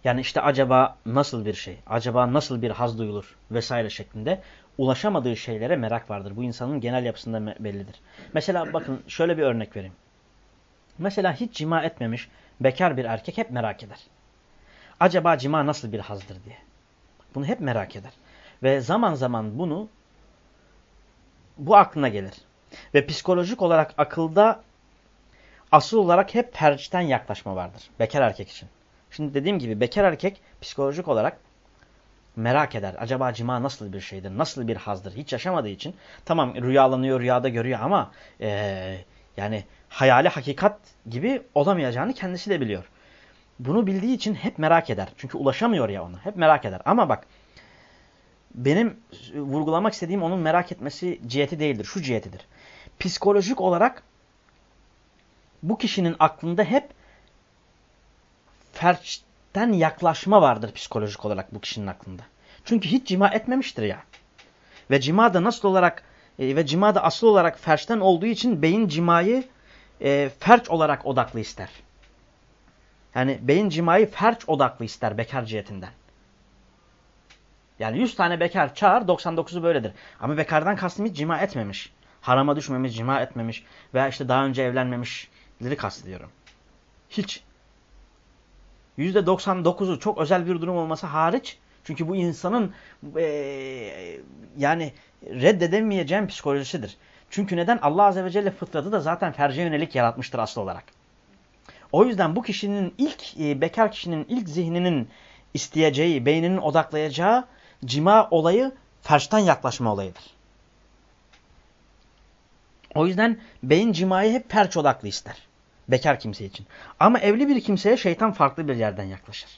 Yani işte acaba nasıl bir şey, acaba nasıl bir haz duyulur vesaire şeklinde ulaşamadığı şeylere merak vardır. Bu insanın genel yapısında bellidir. Mesela bakın şöyle bir örnek vereyim. Mesela hiç cima etmemiş bekar bir erkek hep merak eder. Acaba cima nasıl bir hazdır diye. Bunu hep merak eder. Ve zaman zaman bunu bu aklına gelir. Ve psikolojik olarak akılda asıl olarak hep tercihten yaklaşma vardır. Bekar erkek için. Şimdi dediğim gibi bekar erkek psikolojik olarak merak eder. Acaba cima nasıl bir şeydir? Nasıl bir hazdır? Hiç yaşamadığı için. Tamam rüyalanıyor, rüyada görüyor ama ee, yani hayali hakikat gibi olamayacağını kendisi de biliyor. Bunu bildiği için hep merak eder. Çünkü ulaşamıyor ya ona. Hep merak eder. Ama bak benim vurgulamak istediğim onun merak etmesi ciheti değildir. Şu cihetidir. Psikolojik olarak bu kişinin aklında hep ferçten yaklaşma vardır psikolojik olarak bu kişinin aklında. Çünkü hiç cima etmemiştir ya. Ve cima da nasıl olarak e, ve cima da asıl olarak ferçten olduğu için beyin cimayı e, ferç olarak odaklı ister. Yani beyin cimayı ferç odaklı ister bekar cihetinden. Yani 100 tane bekar çağır 99'u böyledir. Ama bekardan kastım hiç cima etmemiş. Harama düşmemiş, cima etmemiş veya işte daha önce evlenmemişleri kastediyorum. Hiç. %99'u çok özel bir durum olması hariç. Çünkü bu insanın e, yani reddedemeyeceğim psikolojisidir. Çünkü neden? Allah Azze ve Celle fıtratı da zaten ferce yönelik yaratmıştır asıl olarak. O yüzden bu kişinin ilk, e, bekar kişinin ilk zihninin isteyeceği, beyninin odaklayacağı cima olayı ferçten yaklaşma olayıdır. O yüzden beyin cimayı hep ferç odaklı ister. Bekar kimse için. Ama evli bir kimseye şeytan farklı bir yerden yaklaşır.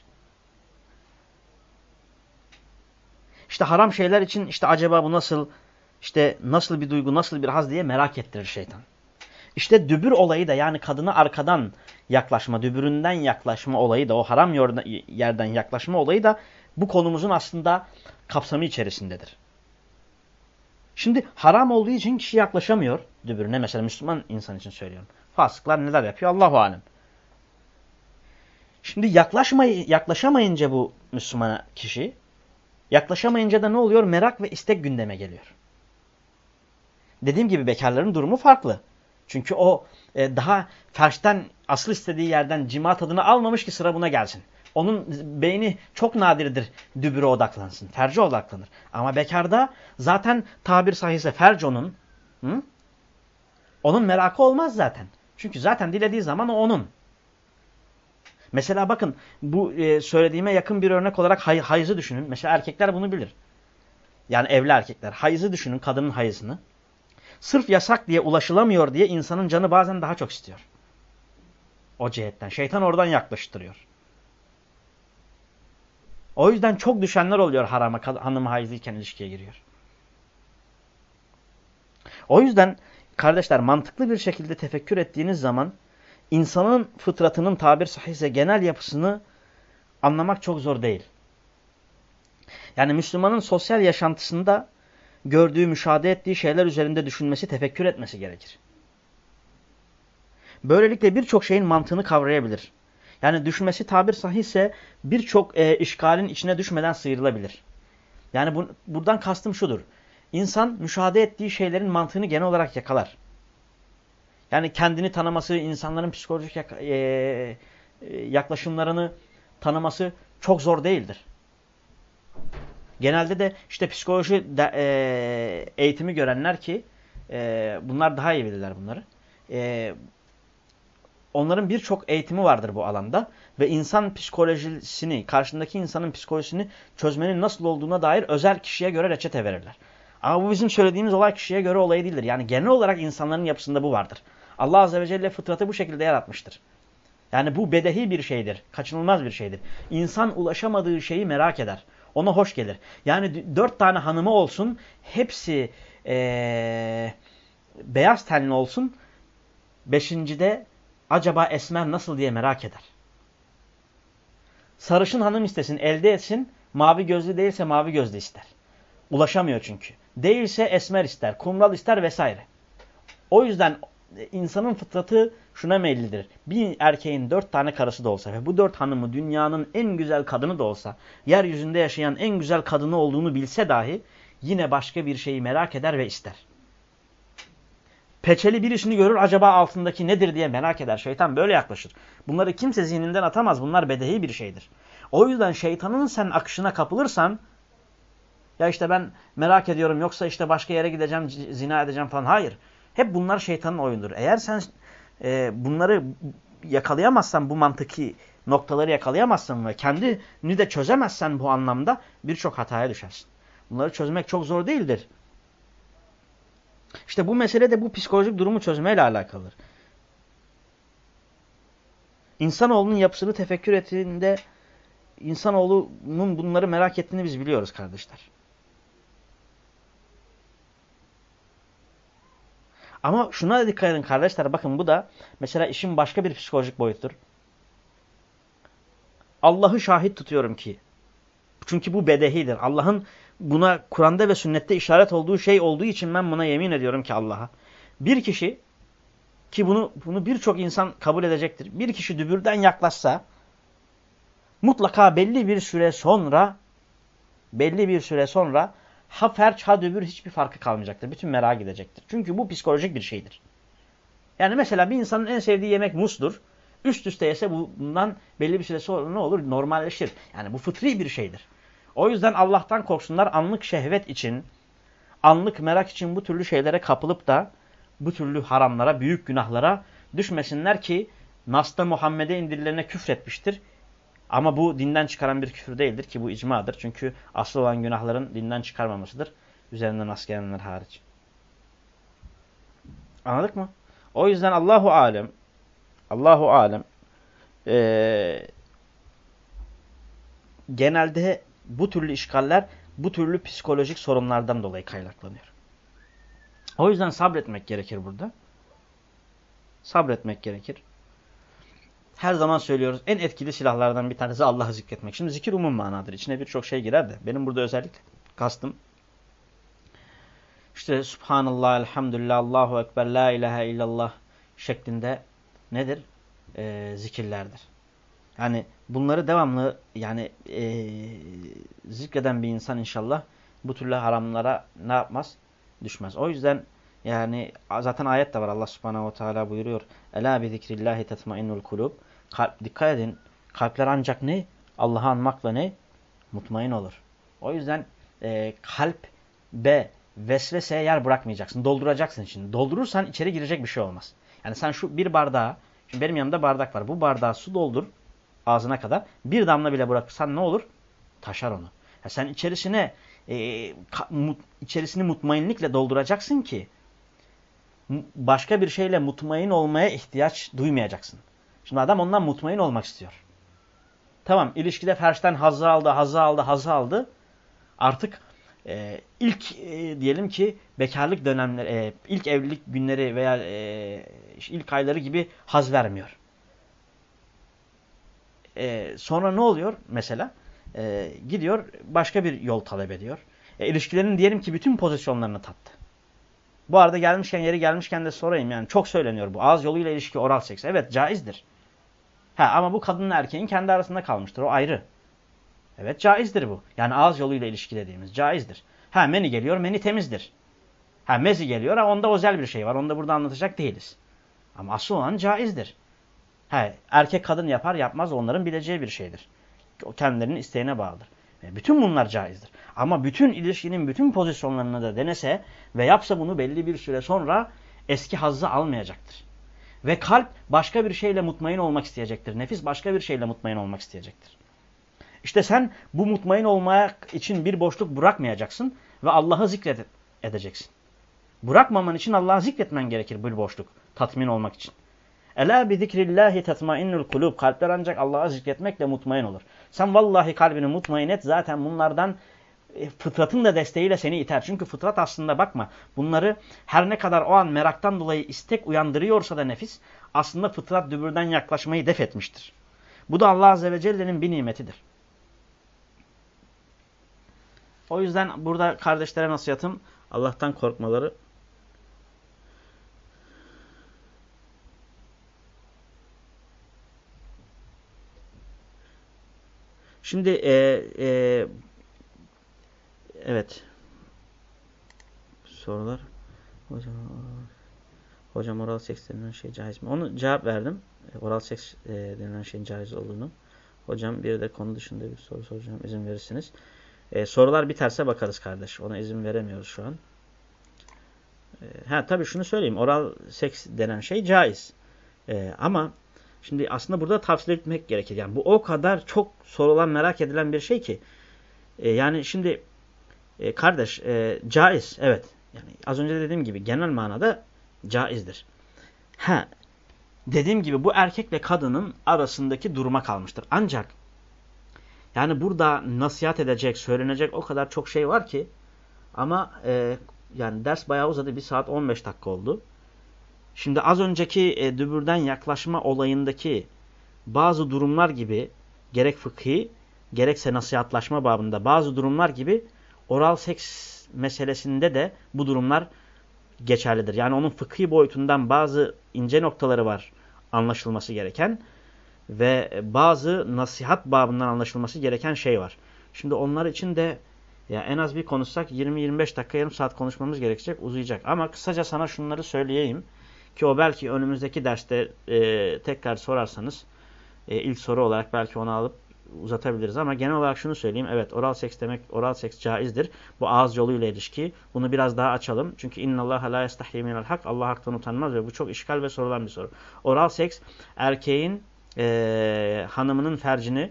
İşte haram şeyler için işte acaba bu nasıl, işte nasıl bir duygu, nasıl bir haz diye merak ettirir şeytan. İşte dübür olayı da yani kadına arkadan yaklaşma, dübüründen yaklaşma olayı da o haram yerden yaklaşma olayı da bu konumuzun aslında kapsamı içerisindedir. Şimdi haram olduğu için kişi yaklaşamıyor dübürüne. Mesela Müslüman insan için söylüyorum. Fasıklar neler yapıyor Allahu alem. Şimdi yaklaşmay yaklaşamayınca bu Müslüman kişi yaklaşamayınca da ne oluyor? Merak ve istek gündeme geliyor. Dediğim gibi bekarların durumu farklı. Çünkü o e, daha ferşten asıl istediği yerden cima tadını almamış ki sıra buna gelsin. Onun beyni çok nadirdir dübüre odaklansın. Ferce odaklanır. Ama bekarda zaten tabir sahihse ferc onun. Hı? Onun merakı olmaz zaten. Çünkü zaten dilediği zaman o onun. Mesela bakın bu e, söylediğime yakın bir örnek olarak hay hayızı düşünün. Mesela erkekler bunu bilir. Yani evli erkekler. Hayızı düşünün kadının hayızını. Sırf yasak diye ulaşılamıyor diye insanın canı bazen daha çok istiyor. O cihetten. Şeytan oradan yaklaştırıyor. O yüzden çok düşenler oluyor harama hanım hayızlıyken ilişkiye giriyor. O yüzden kardeşler mantıklı bir şekilde tefekkür ettiğiniz zaman insanın fıtratının tabir sahihse genel yapısını anlamak çok zor değil. Yani Müslümanın sosyal yaşantısında gördüğü, müşahede ettiği şeyler üzerinde düşünmesi, tefekkür etmesi gerekir. Böylelikle birçok şeyin mantığını kavrayabilir. Yani düşmesi tabir sahihse birçok e, işgalin içine düşmeden sıyrılabilir. Yani bu, buradan kastım şudur. İnsan müşahede ettiği şeylerin mantığını genel olarak yakalar. Yani kendini tanıması, insanların psikolojik yak e, e, yaklaşımlarını tanıması çok zor değildir. Genelde de işte psikoloji de, e, eğitimi görenler ki e, bunlar daha iyi bilirler bunları. E, onların birçok eğitimi vardır bu alanda ve insan psikolojisini, karşındaki insanın psikolojisini çözmenin nasıl olduğuna dair özel kişiye göre reçete verirler. Ama bu bizim söylediğimiz olay kişiye göre olay değildir. Yani genel olarak insanların yapısında bu vardır. Allah Azze ve Celle fıtratı bu şekilde yaratmıştır. Yani bu bedehi bir şeydir. Kaçınılmaz bir şeydir. İnsan ulaşamadığı şeyi merak eder. Ona hoş gelir. Yani dört tane hanımı olsun. Hepsi ee, beyaz tenli olsun. Beşincide acaba esmer nasıl diye merak eder. Sarışın hanım istesin, elde etsin. Mavi gözlü değilse mavi gözlü ister. Ulaşamıyor çünkü. Değilse esmer ister, kumral ister vesaire. O yüzden insanın fıtratı şuna meyillidir. Bir erkeğin dört tane karısı da olsa ve bu dört hanımı dünyanın en güzel kadını da olsa, yeryüzünde yaşayan en güzel kadını olduğunu bilse dahi yine başka bir şeyi merak eder ve ister. Peçeli birisini görür acaba altındaki nedir diye merak eder. Şeytan böyle yaklaşır. Bunları kimse zihninden atamaz. Bunlar bedehi bir şeydir. O yüzden şeytanın sen akışına kapılırsan ya işte ben merak ediyorum yoksa işte başka yere gideceğim, zina edeceğim falan. Hayır. Hep bunlar şeytanın oyundur. Eğer sen e, bunları yakalayamazsan bu mantıki noktaları yakalayamazsan ve kendini de çözemezsen bu anlamda birçok hataya düşersin. Bunları çözmek çok zor değildir. İşte bu mesele de bu psikolojik durumu çözmeyle alakalıdır. İnsanoğlunun yapısını tefekkür ettiğinde insanoğlunun bunları merak ettiğini biz biliyoruz kardeşler. Ama şuna da dikkat edin kardeşler. Bakın bu da mesela işin başka bir psikolojik boyutudur. Allah'ı şahit tutuyorum ki. Çünkü bu bedehidir. Allah'ın buna Kur'an'da ve sünnette işaret olduğu şey olduğu için ben buna yemin ediyorum ki Allah'a. Bir kişi ki bunu bunu birçok insan kabul edecektir. Bir kişi dübürden yaklaşsa mutlaka belli bir süre sonra belli bir süre sonra ha ferç ha dübür hiçbir farkı kalmayacaktır. Bütün merak gidecektir. Çünkü bu psikolojik bir şeydir. Yani mesela bir insanın en sevdiği yemek musdur. Üst üste yese bundan belli bir süre sonra ne olur? Normalleşir. Yani bu fıtri bir şeydir. O yüzden Allah'tan korksunlar anlık şehvet için, anlık merak için bu türlü şeylere kapılıp da bu türlü haramlara, büyük günahlara düşmesinler ki Nas'ta Muhammed'e indirilene küfretmiştir. Ama bu dinden çıkaran bir küfür değildir ki bu icmadır. Çünkü asıl olan günahların dinden çıkarmamasıdır. Üzerinden nas gelenler hariç. Anladık mı? O yüzden Allahu alem Allahu alem ee, genelde bu türlü işgaller bu türlü psikolojik sorunlardan dolayı kaynaklanıyor. O yüzden sabretmek gerekir burada. Sabretmek gerekir. Her zaman söylüyoruz en etkili silahlardan bir tanesi Allah'ı zikretmek. Şimdi zikir umum manadır. İçine birçok şey girer de. Benim burada özellikle kastım. İşte Subhanallah, Elhamdülillah, Allahu Ekber, La ilahe illallah şeklinde nedir? Ee, zikirlerdir. Yani bunları devamlı yani e, zikreden bir insan inşallah bu türlü haramlara ne yapmaz? Düşmez. O yüzden yani zaten ayet de var Allah subhanehu ve teala buyuruyor. Ela bi zikrillahi tetmainnul kulub. Kalp, dikkat edin. Kalpler ancak ne? Allah'ı anmakla ne? Mutmain olur. O yüzden e, kalp B vesveseye yer bırakmayacaksın. Dolduracaksın şimdi. Doldurursan içeri girecek bir şey olmaz. Yani sen şu bir bardağa, şimdi benim yanımda bardak var. Bu bardağa su doldur ağzına kadar. Bir damla bile bırakırsan ne olur? Taşar onu. Ya sen içerisine e, mut, içerisini mutmainlikle dolduracaksın ki başka bir şeyle mutmain olmaya ihtiyaç duymayacaksın. Şimdi adam ondan mutmain olmak istiyor. Tamam ilişkide ferşten hazzı aldı, hazzı aldı, hazzı aldı. Artık e, ilk e, diyelim ki bekarlık dönemleri, e, ilk evlilik günleri veya e, ilk ayları gibi haz vermiyor. E, sonra ne oluyor mesela? E, gidiyor başka bir yol talep ediyor. E, ilişkilerin diyelim ki bütün pozisyonlarını tattı. Bu arada gelmişken yeri gelmişken de sorayım yani çok söyleniyor bu. Ağız yoluyla ilişki oral seks. Evet caizdir. Ha, ama bu kadınla erkeğin kendi arasında kalmıştır. O ayrı. Evet caizdir bu. Yani ağız yoluyla ilişki dediğimiz caizdir. Ha meni geliyor meni temizdir. Ha mezi geliyor ha onda özel bir şey var. Onu da burada anlatacak değiliz. Ama asıl olan caizdir. Ha, erkek kadın yapar yapmaz onların bileceği bir şeydir. Kendilerinin isteğine bağlıdır. E, bütün bunlar caizdir. Ama bütün ilişkinin bütün pozisyonlarını da denese ve yapsa bunu belli bir süre sonra eski hazzı almayacaktır. Ve kalp başka bir şeyle mutmain olmak isteyecektir. Nefis başka bir şeyle mutmain olmak isteyecektir. İşte sen bu mutmain olmak için bir boşluk bırakmayacaksın ve Allah'ı zikret edeceksin. Bırakmaman için Allah'ı zikretmen gerekir bu boşluk tatmin olmak için. Ela bi zikrillahi tetmainnul kulub. Kalpler ancak Allah'ı zikretmekle mutmain olur. Sen vallahi kalbini mutmain et. Zaten bunlardan e, fıtratın da desteğiyle seni iter. Çünkü fıtrat aslında bakma bunları her ne kadar o an meraktan dolayı istek uyandırıyorsa da nefis aslında fıtrat dübürden yaklaşmayı def etmiştir. Bu da Allah Azze ve Celle'nin bir nimetidir. O yüzden burada kardeşlere nasihatım Allah'tan korkmaları Şimdi e, e, evet sorular hocam hocam oral seks denilen şey caiz mi? Onu cevap verdim. E, oral seks e, denilen şeyin caiz olduğunu. Hocam bir de konu dışında bir soru soracağım. izin verirsiniz. E, sorular biterse bakarız kardeş. Ona izin veremiyoruz şu an. E, ha tabii şunu söyleyeyim. Oral seks denen şey caiz. E, ama şimdi aslında burada tavsiye etmek gerekir. Yani bu o kadar çok sorulan merak edilen bir şey ki. E, yani şimdi e, kardeş e, caiz evet. Yani az önce dediğim gibi genel manada caizdir. Ha, dediğim gibi bu erkekle kadının arasındaki duruma kalmıştır. Ancak yani burada nasihat edecek, söylenecek o kadar çok şey var ki ama e, yani ders bayağı uzadı. Bir saat 15 dakika oldu. Şimdi az önceki e, dübürden yaklaşma olayındaki bazı durumlar gibi gerek fıkhi gerekse nasihatlaşma babında bazı durumlar gibi oral seks meselesinde de bu durumlar geçerlidir. Yani onun fıkhi boyutundan bazı ince noktaları var anlaşılması gereken ve bazı nasihat babından anlaşılması gereken şey var. Şimdi onlar için de ya en az bir konuşsak 20-25 dakika yarım saat konuşmamız gerekecek uzayacak. Ama kısaca sana şunları söyleyeyim ki o belki önümüzdeki derste e, tekrar sorarsanız e, ilk soru olarak belki onu alıp uzatabiliriz ama genel olarak şunu söyleyeyim. Evet oral seks demek oral seks caizdir. Bu ağız yoluyla ilişki. Bunu biraz daha açalım. Çünkü innallaha la yestahyi minel hak. Allah haktan utanmaz ve bu çok işgal ve sorulan bir soru. Oral seks erkeğin e, hanımının fercini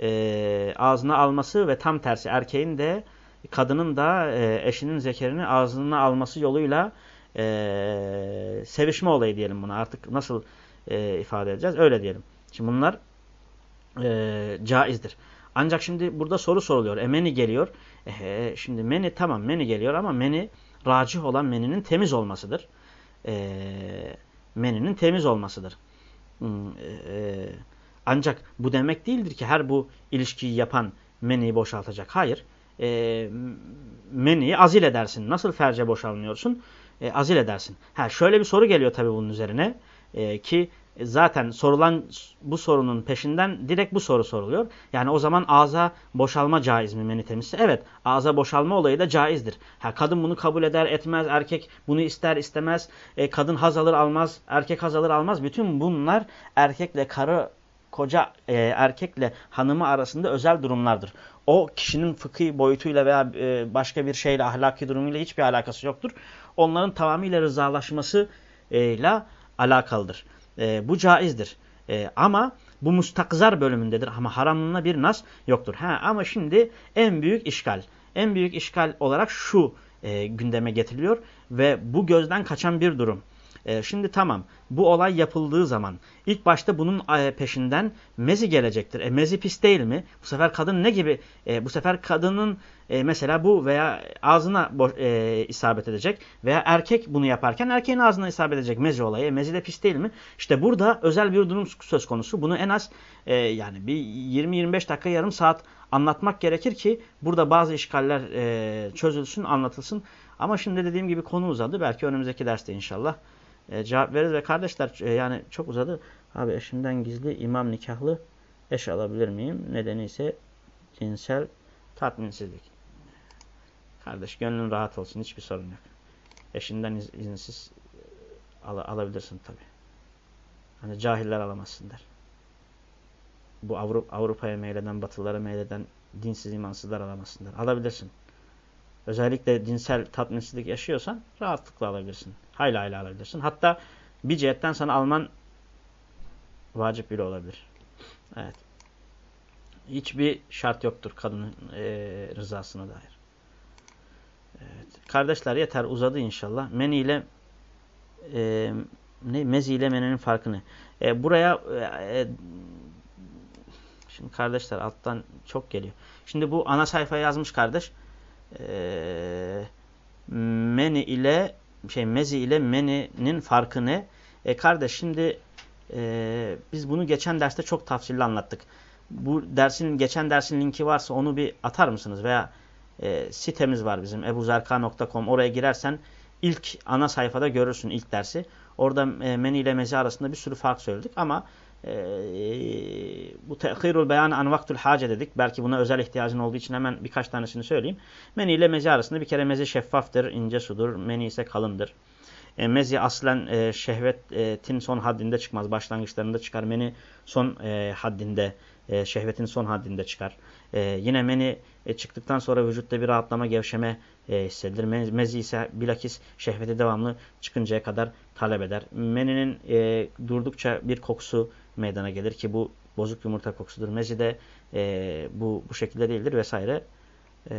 e, ağzına alması ve tam tersi erkeğin de kadının da e, eşinin zekerini ağzına alması yoluyla e, sevişme olayı diyelim buna. Artık nasıl e, ifade edeceğiz? Öyle diyelim. Şimdi bunlar e, caizdir. Ancak şimdi burada soru soruluyor. E meni geliyor. E, şimdi meni tamam meni geliyor ama meni racih olan meninin temiz olmasıdır. E, meninin temiz olmasıdır. Hmm, e, ancak bu demek değildir ki her bu ilişkiyi yapan meniyi boşaltacak. Hayır. E, meniyi azil edersin. Nasıl ferce boşalmıyorsun? E, azil edersin. Ha, şöyle bir soru geliyor tabii bunun üzerine. E, ki zaten sorulan bu sorunun peşinden direkt bu soru soruluyor. Yani o zaman ağza boşalma caiz mi meni temizse? Evet ağza boşalma olayı da caizdir. Ha, kadın bunu kabul eder etmez erkek bunu ister istemez e, kadın haz alır almaz erkek haz alır almaz. Bütün bunlar erkekle karı koca e, erkekle hanımı arasında özel durumlardır. O kişinin fıkhi boyutuyla veya e, başka bir şeyle ahlaki durumuyla hiçbir alakası yoktur. Onların tamamıyla rızalaşmasıyla alakalıdır. E, bu caizdir. E, ama bu mustakzar bölümündedir. Ama haramlığına bir nas yoktur. Ha, ama şimdi en büyük işgal. En büyük işgal olarak şu e, gündeme getiriliyor. Ve bu gözden kaçan bir durum. E, şimdi tamam bu olay yapıldığı zaman ilk başta bunun e, peşinden mezi gelecektir. E, mezi pis değil mi? Bu sefer kadın ne gibi? E, bu sefer kadının e, mesela bu veya ağzına e, isabet edecek veya erkek bunu yaparken erkeğin ağzına isabet edecek mezi olayı. E, mezi de pis değil mi? İşte burada özel bir durum söz konusu. Bunu en az e, yani bir 20-25 dakika yarım saat anlatmak gerekir ki burada bazı işgaller e, çözülsün, anlatılsın. Ama şimdi dediğim gibi konu uzadı. Belki önümüzdeki derste inşallah e, cevap veririz ve kardeşler e, yani çok uzadı. Abi eşimden gizli imam nikahlı eş alabilir miyim? Nedeni ise cinsel tatminsizlik. Kardeş gönlün rahat olsun hiçbir sorun yok. Eşinden iz, izinsiz e, al, alabilirsin tabi. Hani cahiller alamazsın der. Bu Avrupa, Avrupa'ya meyleden, batılılara meyleden dinsiz imansızlar alamazsın der. Alabilirsin. Özellikle dinsel tatminsizlik yaşıyorsan rahatlıkla alabilirsin. Hayli hayli alabilirsin. Hatta bir cihetten sana alman vacip bile olabilir. Evet. Hiçbir şart yoktur kadının e, rızasına dair. Evet. Kardeşler yeter uzadı inşallah. Meni ile e, ne mezi ile meninin farkı ne? E, buraya e, e, şimdi kardeşler alttan çok geliyor. Şimdi bu ana sayfaya yazmış kardeş. E, meni ile şey mezi ile meninin farkı ne? E kardeş şimdi e, biz bunu geçen derste çok tafsilli anlattık. Bu dersin geçen dersin linki varsa onu bir atar mısınız? Veya e, sitemiz var bizim ebuzerka.com oraya girersen ilk ana sayfada görürsün ilk dersi. Orada e, meni ile mezi arasında bir sürü fark söyledik ama e, bu tehirul beyan an vaktul hace dedik. Belki buna özel ihtiyacın olduğu için hemen birkaç tanesini söyleyeyim. Meni ile mezi arasında bir kere mezi şeffaftır, ince sudur. Meni ise kalındır. E, mezi aslen e, şehvetin son haddinde çıkmaz. Başlangıçlarında çıkar. Meni son e, haddinde e, şehvetin son haddinde çıkar. E, yine meni e, çıktıktan sonra vücutta bir rahatlama, gevşeme e, hissedilir. Mezi ise bilakis şehveti devamlı çıkıncaya kadar talep eder. Meninin e, durdukça bir kokusu meydana gelir ki bu bozuk yumurta kokusudur. Mezi de e, bu, bu şekilde değildir vesaire. Eee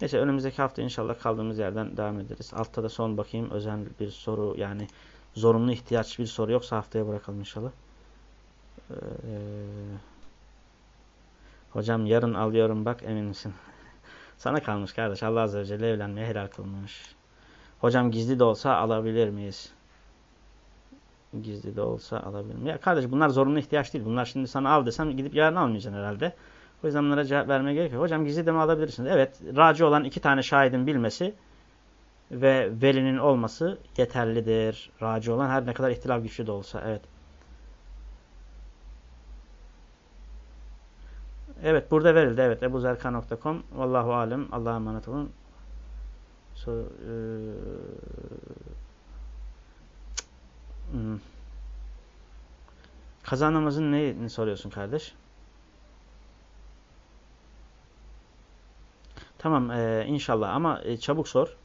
Neyse önümüzdeki hafta inşallah kaldığımız yerden devam ederiz. Altta da son bakayım özel bir soru yani zorunlu ihtiyaç bir soru yoksa haftaya bırakalım inşallah. Ee, hocam yarın alıyorum bak emin misin? [LAUGHS] Sana kalmış kardeş Allah Azze ve Celle evlenmeye helal kılmış. Hocam gizli de olsa alabilir miyiz? Gizli de olsa alabilir miyim? Ya kardeş bunlar zorunlu ihtiyaç değil. Bunlar şimdi sana al desem gidip yarın almayacaksın herhalde. O yüzden bunlara cevap vermeye gerek yok. Hocam gizli de mi alabilirsiniz? Evet. Raci olan iki tane şahidin bilmesi ve velinin olması yeterlidir. Raci olan her ne kadar ihtilaf güçlü de olsa. Evet. Evet burada verildi. Evet ebuzerka.com Vallahu alem. Allah'a emanet olun. So, e. Kaza namazın neyini soruyorsun kardeş? Tamam e, inşallah ama e, çabuk sor.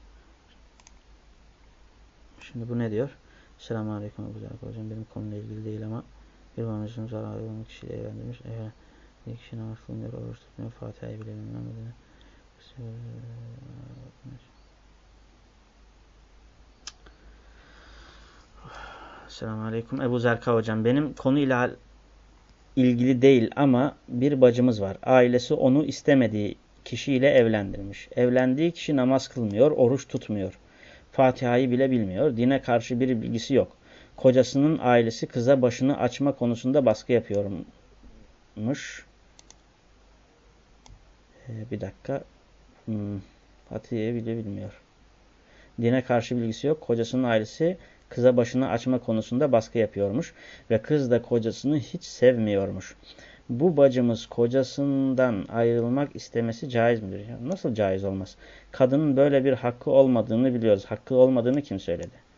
Şimdi bu ne diyor? Selamun Aleyküm Hocam benim konuyla ilgili değil ama bir babamızın zararı olan kişiyle evlendirmiş. Evet. Bir kişi namaz kılmıyor, oruç tutmuyor, Fatiha'yı bile bilmem Selamun Aleyküm. Ebu Zerka hocam. Benim konuyla ilgili değil ama bir bacımız var. Ailesi onu istemediği kişiyle evlendirmiş. Evlendiği kişi namaz kılmıyor, oruç tutmuyor. Fatiha'yı bile bilmiyor. Dine karşı bir bilgisi yok. Kocasının ailesi kıza başını açma konusunda baskı yapıyormuş. Ee, bir dakika. Hmm. Fatiha'yı bile bilmiyor. Dine karşı bilgisi yok. Kocasının ailesi kıza başını açma konusunda baskı yapıyormuş. Ve kız da kocasını hiç sevmiyormuş bu bacımız kocasından ayrılmak istemesi caiz midir? Ya nasıl caiz olmaz? Kadının böyle bir hakkı olmadığını biliyoruz. Hakkı olmadığını kim söyledi?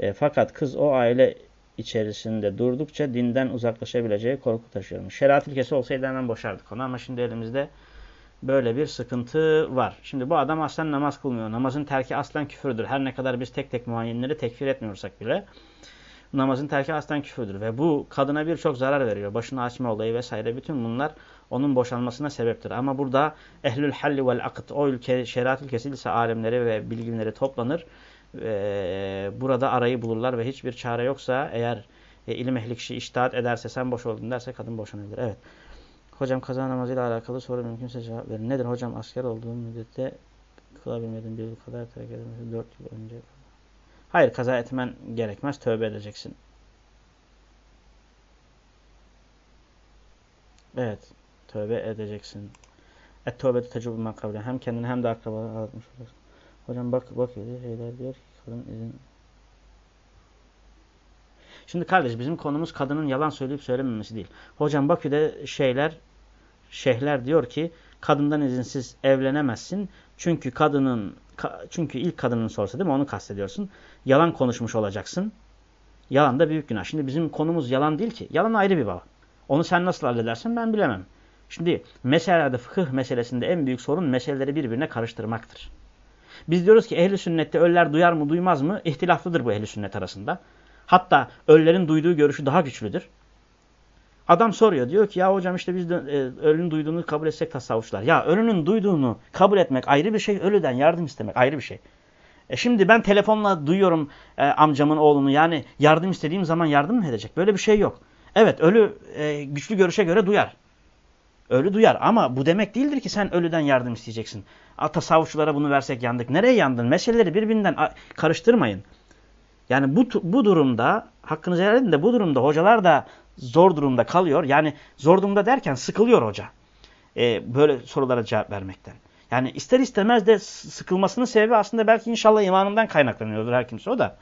E, fakat kız o aile içerisinde durdukça dinden uzaklaşabileceği korku taşıyormuş. Şeriat ilkesi olsaydı hemen boşardık onu ama şimdi elimizde böyle bir sıkıntı var. Şimdi bu adam aslen namaz kılmıyor. Namazın terki aslen küfürdür. Her ne kadar biz tek tek muayyenleri tekfir etmiyorsak bile namazın terki aslen küfürdür. Ve bu kadına birçok zarar veriyor. Başını açma olayı vesaire. Bütün bunlar onun boşanmasına sebeptir. Ama burada ehlül halli vel akıt o ülke şeriat ülkesi ise alemleri ve bilginleri toplanır. Ve burada arayı bulurlar ve hiçbir çare yoksa eğer e, ilim ehli kişi iştahat ederse sen boş oldun derse kadın boşanabilir. Evet. Hocam kaza namazıyla alakalı soru mümkünse cevap verin. Nedir hocam asker olduğum müddette kılabilmedim bir kadar terk edilmesi 4 yıl önce Hayır kaza etmen gerekmez. Tövbe edeceksin. Evet. Tövbe edeceksin. Et tövbe tecrübü makabule. Hem kendini hem de akrabaları ağlatmış olursun. Hocam bak bak şeyler diyor ki kadın izin Şimdi kardeş bizim konumuz kadının yalan söyleyip söylememesi değil. Hocam Bakü'de şeyler şeyhler diyor ki kadından izinsiz evlenemezsin. Çünkü kadının çünkü ilk kadının sorsa değil mi onu kastediyorsun. Yalan konuşmuş olacaksın. Yalan da büyük günah. Şimdi bizim konumuz yalan değil ki. Yalan ayrı bir baba. Onu sen nasıl halledersin ben bilemem. Şimdi meselelerde fıkıh meselesinde en büyük sorun meseleleri birbirine karıştırmaktır. Biz diyoruz ki ehli sünnette ölüler duyar mı duymaz mı? İhtilaflıdır bu ehli sünnet arasında. Hatta ölülerin duyduğu görüşü daha güçlüdür. Adam soruyor diyor ki ya hocam işte biz de e, ölünün duyduğunu kabul etsek tasavvufçular. Ya ölünün duyduğunu kabul etmek ayrı bir şey, ölüden yardım istemek ayrı bir şey. E şimdi ben telefonla duyuyorum e, amcamın oğlunu yani yardım istediğim zaman yardım mı edecek? Böyle bir şey yok. Evet ölü e, güçlü görüşe göre duyar. Ölü duyar ama bu demek değildir ki sen ölüden yardım isteyeceksin. A, tasavvufçulara bunu versek yandık. Nereye yandın? Meseleleri birbirinden karıştırmayın. Yani bu, bu durumda hakkınızı helal edin de bu durumda hocalar da zor durumda kalıyor. Yani zor durumda derken sıkılıyor hoca. Ee, böyle sorulara cevap vermekten. Yani ister istemez de sıkılmasının sebebi aslında belki inşallah imanından kaynaklanıyordur her kimse o da.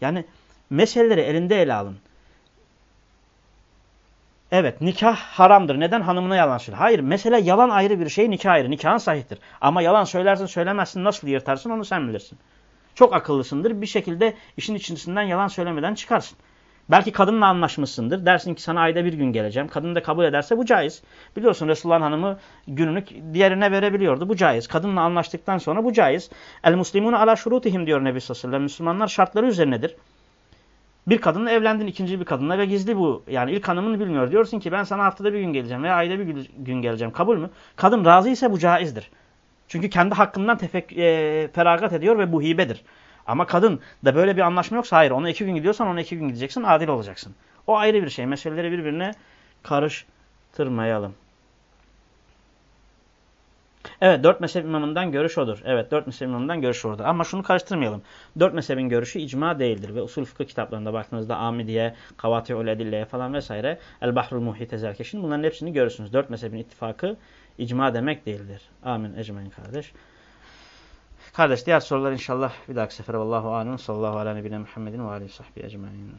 Yani meseleleri elinde ele alın. Evet nikah haramdır. Neden hanımına yalan söylüyor? Hayır mesele yalan ayrı bir şey nikah ayrı. Nikahın sahihtir. Ama yalan söylersin söylemezsin nasıl yırtarsın onu sen bilirsin. Çok akıllısındır bir şekilde işin içindesinden yalan söylemeden çıkarsın. Belki kadınla anlaşmışsındır. Dersin ki sana ayda bir gün geleceğim. Kadın da kabul ederse bu caiz. Biliyorsun Resulullah'ın hanımı gününü diğerine verebiliyordu. Bu caiz. Kadınla anlaştıktan sonra bu caiz. El muslimunu ala şurutihim diyor Nebi sallallahu. Müslümanlar şartları üzerinedir. Bir kadınla evlendin ikinci bir kadınla ve gizli bu. Yani ilk hanımını bilmiyor. Diyorsun ki ben sana haftada bir gün geleceğim veya ayda bir gün geleceğim. Kabul mü? Kadın razı ise bu caizdir. Çünkü kendi hakkından tefek, e, feragat ediyor ve bu hibedir. Ama kadın da böyle bir anlaşma yoksa hayır ona iki gün gidiyorsan ona iki gün gideceksin adil olacaksın. O ayrı bir şey. Meseleleri birbirine karıştırmayalım. Evet dört mezhep imamından görüş odur. Evet dört mezhep imamından görüş odur. Ama şunu karıştırmayalım. Dört mezhebin görüşü icma değildir. Ve usul fıkıh kitaplarında baktığınızda Amidiye, Kavati'ül falan vesaire El Bahrul Muhit Ezerkeşin bunların hepsini görürsünüz. Dört mezhebin ittifakı icma demek değildir. Amin ecmain kardeş. Kardeş diğer sorular inşallah bir dahaki sefere. Vallahu alem. Sallallahu ala nebine Muhammedin ve aleyhi sahbihi ecmain.